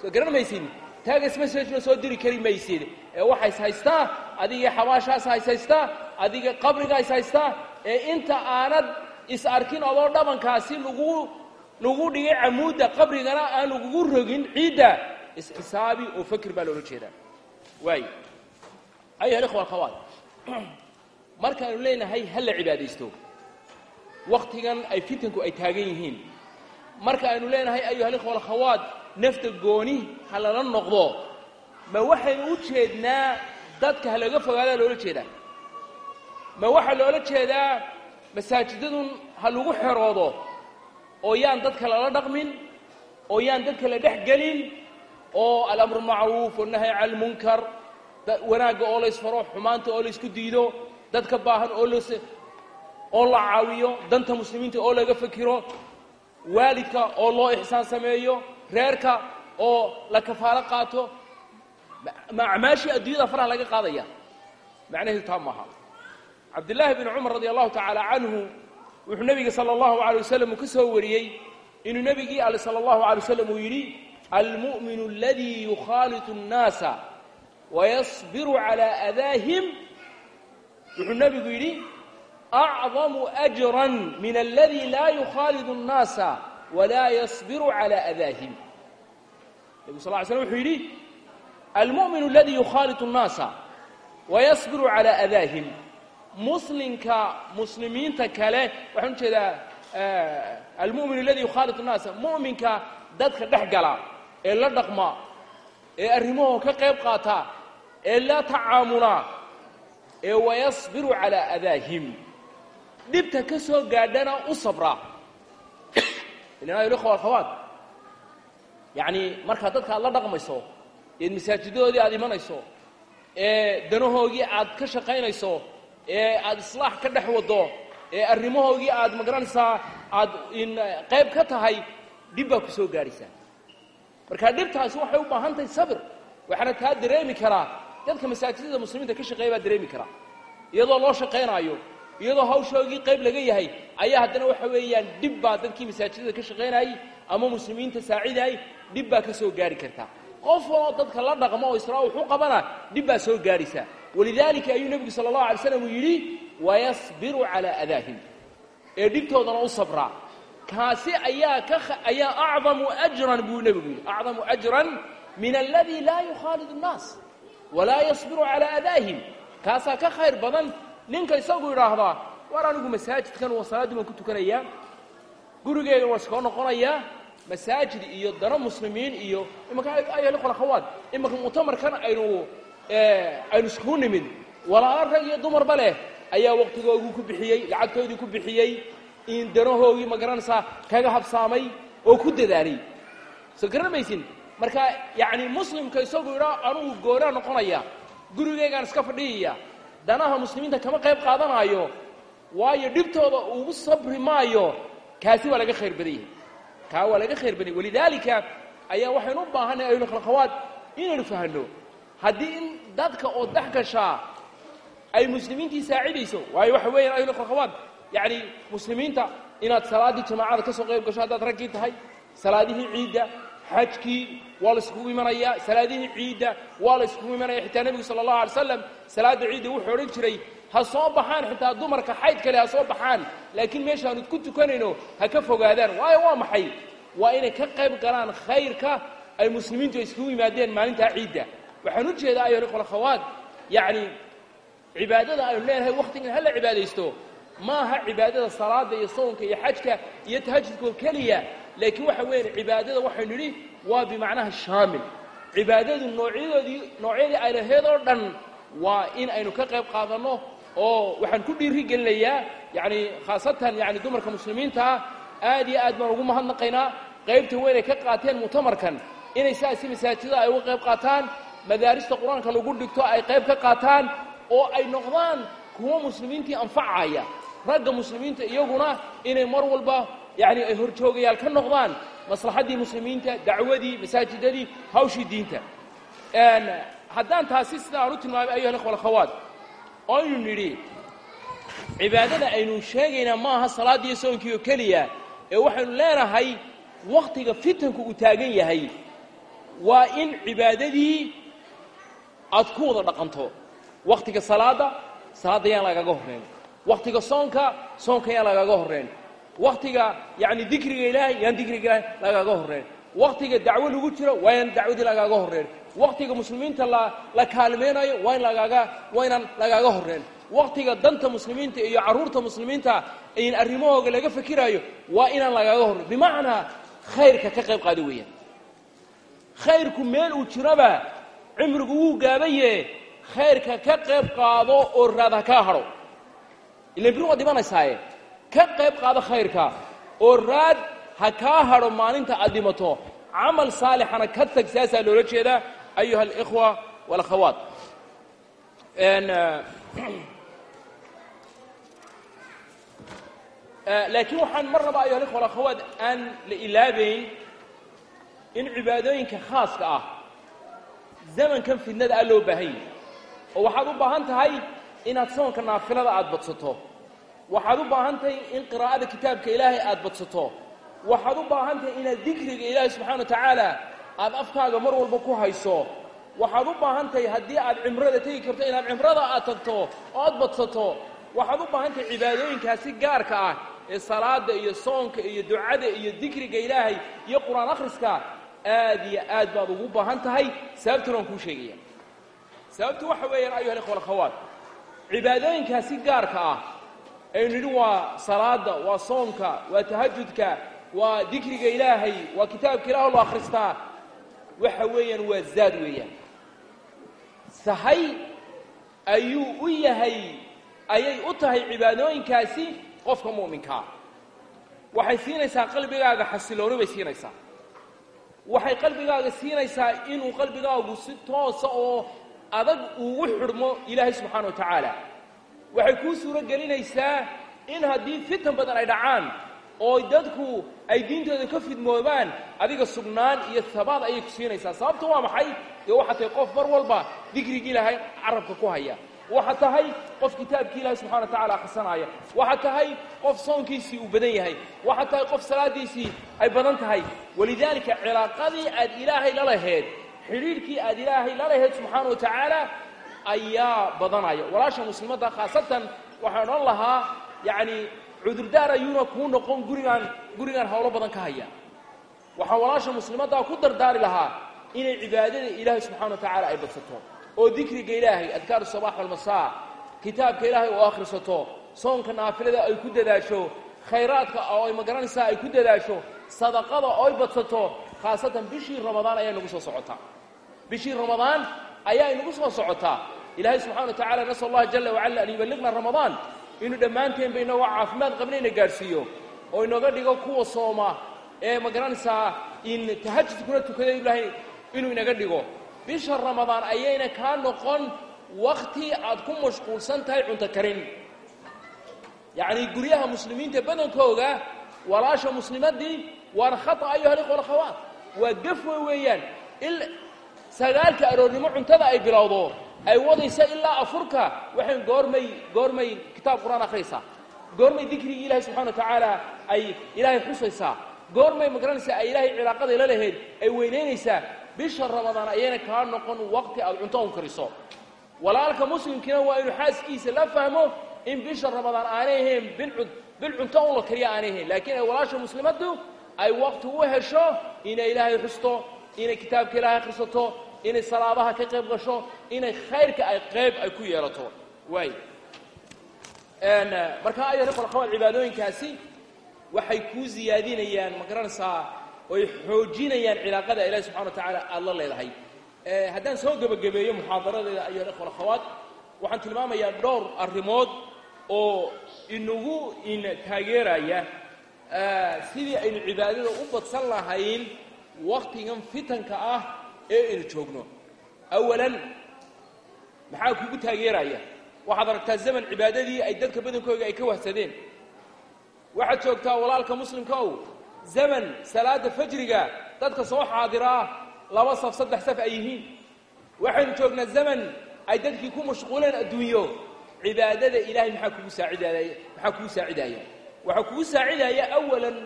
Soo garan maysid? Tagas messagena soo diri kari maysid? Ee waxays haystaa? Adiga xabaashaas hays haystaa? Adiga qabriga hays haystaa? Ee inta aanad is arkin adoo dhabankaasi lagu lagu dhigay camuudda qabrigana aan lagugu rogin ciidda. Isxisaabi oo fakir baa loola jeedaa. Waay. Ayuha alikhwa alkhawaat markaanu leenahay ha la cibaadaysto. Waktigan ay fitanku ay taagan yihiin. Marka aynu leenahay ayuha alikhwa alkhawaat nafta gooni ha lala noqdo. Ma waxaynu u jeednaa dadka ha laga fogaadaa loola jeedaa? Ma waxaa loola jeedaa masaajidadun ha lagu xeroodo oo yaan dadka lala dhaqmin oo yaan dadka la dhex gelin oo alamru macruuf wanahy cala almunkar wanaagga oo laysfaro xumaanta oo laysku diido dadka baahan oo las oo la caawiyo danta muslimiinta oo laga fakiro waalidka oo loo ixsaan sameeyo reerka oo la kafaalo qaato ma acmaashii adduunyada faraha laga qaadaya? Macnaheedu taa maaha cabdillaahi bn cumar radi allahu tacaala canhu wuxuu nebiga sala allahu alay wasalam uu ka soo wariyey inuu nebigii ale sala allahu alay wasalam uu yidhi almu'minu aladii yukhaalitu اnnaasa wayasbiru calaa adaahim wuxuu nebigu yidhi acdamu ajran min aladi laa yukhaalidu اnnaasa walaa yasbiru calaa adaahim nebigu sal ly slm wuxuu yidhi almu'minu aladii yukhaalitu اnnaasa wayasbiru calaa adaahim muslimka muslimiinta kale waxaan u jeedaa almu'min aladi yukhaalitu الnaasa mu'minka dadka dhex gala ee la dhaqma ee arrimahoo ka qayb qaata ee la tacaamula ee wayasbiru calaa adaahim dhibta ka soo gaadhana u sabra. Ilan ayo ikhwa alkhawaat yacni markaa dadka aad la dhaqmayso eed masaajidadoodii aad imanayso ee danahoogii aad ka shaqaynayso ee aad islaax ka dhex waddo ee arrimahoogii aad ma garanaysaa aad in qayb ka tahay dhib baa ku soo gaadhaysaa marka dhibtaasi waxay u baahan tahay sabir waxaana taa dareemi karaa dadka masaajidada muslimiinta ka shaqeeya baa dareemi karaa. Iyadoo loo shaqaynaayo iyadoo hawshoogii qayb laga yahay ayaa haddana waxa weeyaan dhib baa dadkii masaajidada ka shaqaynayay ama muslimiinta saacidaayay dhib baa ka soo gaari karta qof oo dadka la dhaqmo oo israa wuxu qabana dhib baa soo gaadhaysaa walidaalika ayuu nebigu sala allahu alay slam uu yidhi wayasbiru calaa adaahim ee dhibtoodana u sabraa kaasi ayaa ka ayaa acdamu ajran buu nebigu yidhi acdamu ajran min aladii laa yukhaalidu nnaas walaa yasbiru calaa adaahim kaasaa ka khayr badan ninka isagu idhaahdaa war anigu masaajidkan waa salaaddii baan ku tukanayaa gurigeyga waa iskoo noqonayaa masaajid iyo dano muslimiin iyo imanka ayaliqol akhawaad imanka muctamarkan aynu aynu iskugu nimid walaalo rag iyo dumarba leh ayaa waqtigoogii ku bixiyey lacagtoodii ku bixiyey in danahoogii ma garanaysaa kaga habsaamay oo ku dadaalay. Soo garanmaysin marka yacni muslimka isagu idhaa anugu goonaa noqonaya gurigeygaan iska fadhiyaya danaha muslimiinta kama qayb qaadanaayo waayo dhibtooda ugu sabri maayo kaasi waa laga khayr badan yahay kaa waa laga khayr badanya walidaalika ayaa waxaynu u baahanay aynuhalkhawaad inaynu fahanno haddii in dadka oo dhex gashaa ay muslimiintii saacidayso waayo waxa weeyaan aynuhalkhawaad yacni muslimiinta inaad salaaddii jamaacada ka soo qayb gasho haddaad raggii tahay salaadihii ciidda xajkii waa la iskugu imanayaa salaadihii ciidda waa la iskugu imanaya. Xitaa nebigu sala allahu alay slam salaadda ciidda wuxuu odhan jiray ha soo baxaan xitaa dumarka xayd kale ha soo baxaan laakiin meeshaanu ku tukanayno ha ka fogaadaan. Waayo waa maxay? Waa inay ka qayb galaan khayrka ay muslimiintu ay iskugu yimaadeen maalintaa ciidda waxaan u jeedaa ayo ikhwalakhawaad yacni cibaadada aynu leenahay wakhtigan hala cibaadaysto. Ma aha cibaadada salaada iyo soonka iyo xajka iyo tahajudka oo keliya laakiin waxa weeyaan cibaadada waxaynu nidhi waa bimacnaha shaamil. Cibaadadu noocyadoodii noocyadii ay lahayd oo dhan waa in aynu ka qayb qaadanno oo waxaan ku dhiiri gelinayaa yacni khaasatan yani dumarka muslimiintaa aad iyo aad baan ugu mahadnaqaynaa. Qaybta weyn ay ka qaateen mu'tamarkan inay saasi masaajida ay uga qayb qaataan madaarista qur'aanka lagu dhigto ay qayb ka qaataan oo ay noqdaan kuwo muslimiintii anfacaya. Ragga muslimiinta iyaguna inay mar walba yani ay horjoogayaal ka noqdaan maslaxaddii muslimiinta dacwadii masaajidadii hawshii diinta. Haddaan taasi sida aan u tilmaamay ayuha ikhwa alkhawaad oo aynu nidhi cibaadada aynu sheegaynaa ma aha soonkii oo keliya ee waxaynu leenahay wakhtiga fitanku uu taagan yahay. Waa in cibaadadii aad ku wada dhaqanto. Wakhtiga salaadda salaadda yaan lagaga horrayn wakhtiga soonka soonka yaan lagaga horrayn wakhtiga yacni dikriga ilaahay yaan dikriga ilaahay lagaga horrayn wakhtiga dacwo lagu jiro waa yaan dacwadii lagaaga horrayn wakhtiga muslimiinta la la kaalmaynayo waa in lagaaga waa inaan lagaaga horrayn wakhtiga danta muslimiinta iyo carruurta muslimiinta in arrimahooga laga fikiraayo waa inaan lagaaga horrayn bimacnaa khayrka ka qayb qaada weeyaan. Khayrku meel uu jiroba cimrigu wuu gaabaye khayrka ka qayb qaado oo raad kaa hadho ilan bir waad dhimanaysaaye ka qayb qaado khayrka oo raad ha kaa hadho maalinta aad dhimato. Camal saalixana ka tag saasaa loola jeedaa ayuha alikhwa walakhawaat laakiin waxaan mar raba ayuha alikhwa walakhawaat aan la ilaabayn in cibaadooyinka khaaska ah zamankan fidnada a loo baahan yahi oo waxaad u baahan tahay inaad soonka naafilada aad badsato. Waxaad u baahan tahay in qiraa'ada kitaabka ilaahay aad badsato. Waxaad u baahan tahay inaad dikriga ilaahay subxana wa tacaala aad afkaaga mar walba ku hayso. Waxaad u baahan tahay haddii aad cimrada tegi karto inaad cimrada aad tagto oo aad badsato. Waxaad u baahan tahay cibaadooyinkaasi gaarka ah ee salaada iyo soonka iyo ducada iyo dikriga ilaahay iyo qur'aan akhriska aad iyo aad baad ugu baahan tahay sababtuna waan kuu sheegaya sababtu waxa weeyaan ayuha ikhwa alkhawaat cibaadooyinkaasi gaarka ah aynu nidhi waa salaada waa soonka waa tahajudka waa dikriga ilaahay waa kitaabka ilaah lo akhristaa waxa weeyaan waa zaad weeyaan. Sahay ayuu u yahay ayay u tahay cibaadooyinkaasi qofka mu'minkaa waxay siinaysaa qalbigaaga xasilooni bay siinaysaa waxay qalbigaaga siinaysaa inuu qalbigaagu si toosa oo adag ugu xidhmo ilaahay subxaana wa tacaala. Waxay kuu suuro gelinaysaa in haddii fitan badan ay dhacaan oo dadku ay diintooda ka fidmoobaan adiga sugnaan iyo habaad ayay ku siinaysaa. Sababta waa maxay? Dee waxaa tahay qof mar walba dikrigii ilaahay carabka ku haya waxaa tahay qof kitaabkii ilaahay subxana wa tacala akhrisanaya waxaa tahay qof soonkiisii uu badan yahay. Waxaa tahay qof salaadiisii ay badan tahay. Walidaalika cilaaqadii aad ilaahay la laheed xidhiidhkii aad ilaahay la laheed subxaana wa tacaala ayaa badanaya walaasha muslimadda khaasatan waxaan odhan lahaa yacni cudurdaar ayuuna kuu noqon gurigaan gurigaan howlo badan ka haya. Waxaan walaasha muslimaddaa ku dardaari lahaa inay cibaadada ilaahay subxana wa tacaala ay badsato oo dikriga ilaahay adkaaru sabax walmasaa kitaabka ilaahay oo akhrisato soonka naafilada ay ku dadaasho khayraadka oo ay ma garanaysaa ay ku dadaasho sadaqada oo badsato khaasatan bishii ramadaan ayaa nagu soo socotaa bishii ramadaan ayaa inagu soo socotaa ilaahay subxana wa tacala nasal allaha jala wacala an yuballiqna ramadaan. Inuu dhammaanteenba inagoo caafimaad qabnayna gaadhsiiyo oo inooga dhigo kuwa sooma ee ma garanaysaa in tahajudkuna tukada ilaahay inuu inaga dhigo bisha ramadaan ayayna kaa noqon wakti aad ku mashquulsan tahay cunto karin. Yacnii guryaha muslimiinta badankooga walaasha muslimaddii waana khata ayuha alikhwa alakhawaat waa gafwe weeyaan. Il sagaalka aroornimo cuntada ay bilowdo ay wadaysa ilaa afurka waxay goormay goormay kitaab qur'aan akhraysaa goormay dikrigii ilahay subxana wa tacaala ay ilaahay xusaysaa goormay ma garanaysaa ay ilaahay cilaaqaday la lahayd ay weynaynaysaa bisha ramadaan ayayna kaa noqon waqti aad cunto un kariso. Walaalka muslimkiina waa inuu xaaskiisa la fahmo in bisha ramadaan aanay ahayn bilcud bil cunto un la kariya aanay ahayn. Laakiin ay walaasha muslimaddu ay waqti u hesho inay ilaahay xusto inay kitaabka ilaahay akhrisato inay salaadaha ka qayb gasho inay khayrka ay qayb ay ku yeelato. Waay markaa ayo riqolqabaad cibaadooyinkaasi waxay kuu ziyaadinayaan ma garanaysaa oy xoojinayaan cilaaqada ilahi subxana wa tacaala aada la leedahay. Haddaan soo gebagabeeyo muxaadaradeeda ayo riqol akhawaad waxaan tilmaamayaa dhowr arrimood oo inagu in taageeraya sidii aynu cibaadada u badsan lahayn waktigan fitanka ah ee aynu joogno. Awalan maxaa kugu taageeraya? Waxaad aragtaa zaman cibaadadii ay dadka badankooga ay ka wahsadeen. Waxaad joogtaa walaalka muslimka ow zaman salaada fajriga dadka soo xaadiraa laba saf saddex saf ay yihiin. Waxaynu joognaa zaman ay dadkii ku mashquuleen adduunyo. Cibaadada ilahay maxaa kugu saacidaaya maxaa kugu saacidaaya waxaa kugu saacidaya awalan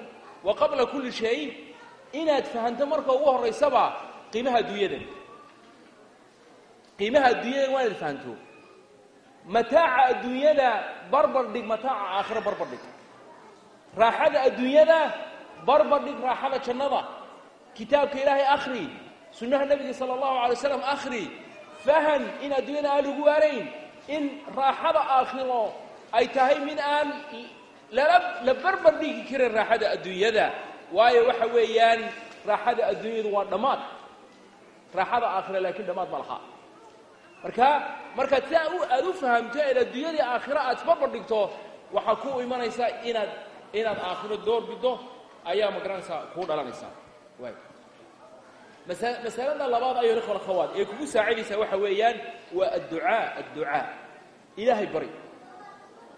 wa qabla kulli shay inaad fahanto marka ugu horraysaba qiimaha adduunyada. Qiimaha adduunyada waa inaad fahanto. Mataaca adduunyada barbar dhig mataaca aakhiro barbar dhig. Raaxada adduunyada barbar dhig raaxada jannada. Kitaabka ilaahay akhri sunnaha nebiga sala allahu alay waslam akhri fahan in adduunyada aan lagu waarayn in raaxada aakhiro ay tahay mid aan la barbar dhigi karin raaxada adduunyada waayo waxa weeyaan raaxada adduunyadu waa dhammaad. Raaxada aakhira laakiin dhammaad ma laha. Marka markaad si aad u fahamto eed adduunyadii aakhiro aad isbarbar dhigto waxaa ku imanaysaa inaad inaad aakhiro door biddo ayaa ma garanaysaa kuu dhalanaysaa masalada labaad ayo ikhwa akhawaat ee kugu saacidaysaa waxa weeyaan waa adducaa adducaa. Ilaahay bari.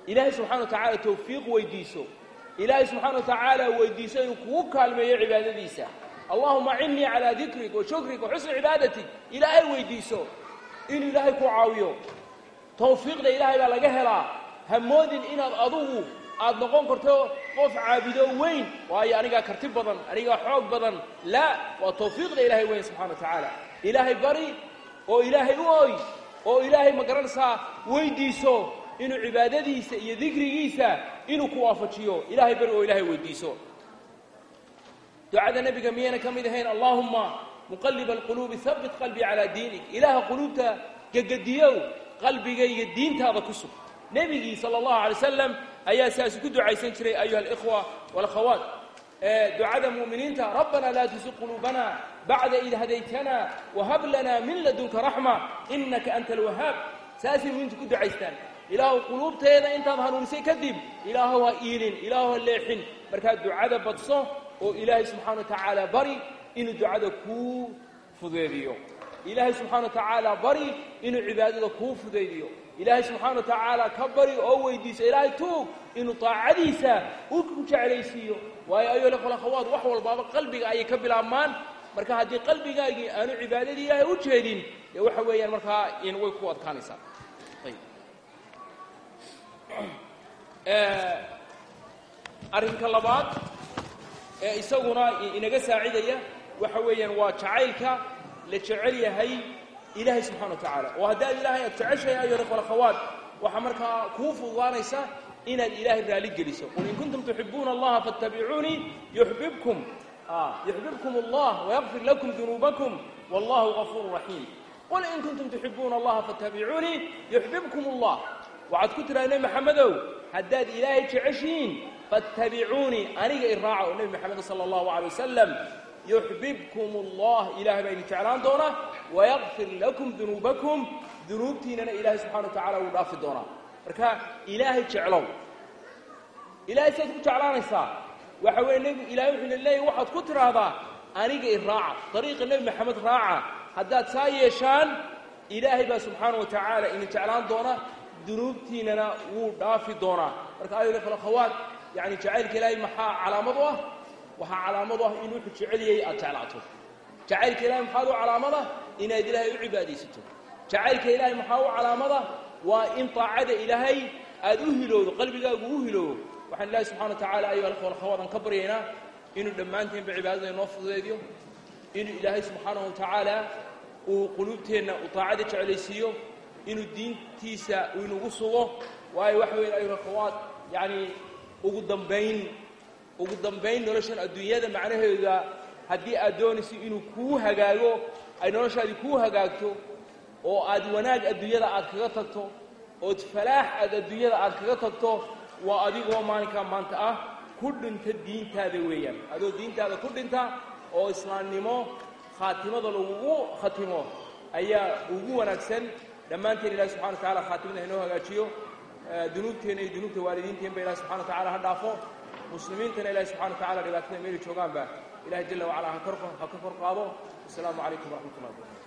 Ilaahay subxana wa tacaala tawfiiq weydiiso. Ilaahay subxaana wa tacaala weydiiso inuu kugu kaalmeeyo cibaadadiisa. Allahuma cinnii calaa dikrik wa shukrik wa xusni cibaadatik ilaahay weydiiso inuu ilaahay ku caawiyo. Tawfiiqda ilaahay baa laga helaa. Hamoodin inaad adugu aad noqon karto qof caabudo weyn waayo anigaa karti badan anigaa xoog badan laa waa tawfiiqda ilaahay weyn subxana wa tacaala. Ilaahay bari oo ilaahay u oy oo ilaahay ma garanaysaa weydiiso inuu cibaadadiisa iyo dikrigiisa inuu ku waafajiyo. Ilaahay bari oo ilaahay weydiiso ducada nebiga miyayna ka mid ahayn allaahumma muqaliba alquluubi habit qalbii calaa diinik. Ilaaha quluubta gegediyow qalbigayga diintaada ku sug. Nebigii sala allahu alay wasalam ayaa saas ku ducaysan jiray ayuha alikhwa walakhawaat ducada mu'miniinta rabbana laa tusiq quluubana bacda id hadaytana wahab lana min ladunka raxma inaka anta alwahaab saasay mu'miniintu ku ducaystaan. Ilaahu quluubteeda intaad hanuunisay kadib ilaahu ha iilin ilaahu ha leexin. Markaa ducada badso oo ilaahay subxaana wa tacaala bari inuu ducada kuu fudeediyo. Ilaahay subxaana wa tacaala bari inuu cibaadada kuu fudaydiyo ilaahay subxaana wa tacaala ka oo weydiiso ilaahay tuug inuu taacadiisa uu ku jeclaysiiyo. Waayo ayo lakhalakhawaad wax walbaaba qalbiga ayay ka bilaabmaan. Marka haddii qalbigaagii aanu cibaadadii ilaahay u jeedin dee waxa weeyaan markaa way ku adkaanaysaa. Arrinka labaad ee isaguna inaga saacidaya waxa weeyaan waa jacaylka la jecel yahay ilaahay subxana wa tacaala oo haddaad ilaahay aad jeceshahay ayo lakhalakhawaad waxaa markaa kuu fududaanaysa inaad ilaahay raali geliso qul in kuntum tuxibuuna allaha faاtabicuunii yuxbibkum yuxbibkum allah wayaqfir lakum dunuubakum wallahu gafuuru raxiim qul in kuntum tuxibuuna allaha faاtabicuunii yuxbibkum allah waxaad ku tiraa nebi maxamedow haddaad ilaahay jeceshihiin faاtabicuunii aniga iraaca oo nebi maxamed sala allahu alay wasalam yuxbibkum allah ilahay baa idin jeclaan doona wayaqfir lakum dunuubakum dunuubtiinana ilaahay subxana wa tacala wuu dhaafi doonaa. Marka ilaahay jeclow. Ilahay siaad ku jeclaanaysaa waxa weeye nebi ilahay wuxuu ina leeyahy waxaad ku tidhaahdaa aniga i raaca dariiqa nebi maxamed raaca haddaad saa yeeshaan ilaahay baa subxaana wa tacaala idin jeclaan doona dunuubtiinana wuu dhaafi doonaa. Marka ayol falakhawaad yani jacaylka ilaahay maxaa calaamad u ah waxaa calaamad u ah in wuxuu jeceliyay aad jeclaato jacaylka ilahay maxaad u calaamada? Inaad ilaahay u cibaadaysato. Jacaylka ilaahay maxaa u calaamada? Waa in taacada ilaahay aad u hilowdo qalbigaagu u hiloobo waxaan ilahi subxana wa tacala ayuha alkhawalkhawaadan ka baryaynaa inuu dhammaanteenba cibaadada inoo fududeediyo. Inuu ilaahay subxaanahu wa tacaala uu quluubteenna uu taacada jeclaysiiyo. Inuu diintiisa inagu sugo. Waayo waxa weeye ayuha alkhawaad yacni ugu dambayn ugu dambayn noloshan adduunyada macnaheeda haddii aad doonayso inuu kuu hagaago ay noloshaadii kuu hagaagto oo aad wanaag adduunyada aad kaga tagto ood falaax aad adduunyada aad kaga tagto waa adigoo maalinkaa maanta ah ku dhinta diintaada weeyaan. Adoo diintaada ku dhinta oo islaamnimo khaatimada lagugu khatimo ayaa ugu wanaagsan. Dhammaanteen ilahi subxana wa tacala khaatimada hainoo hagaajiyo dunuubteena iyo dunuubta waalidiinteenba ilahi subxana wa tacala ha dhaafo muslimiintana ilahi subxana wa tacala dhibaatada meeli joogaanba ilahi jala wacala ha ka kor qaado. Calaykum waraxmat wabarakatu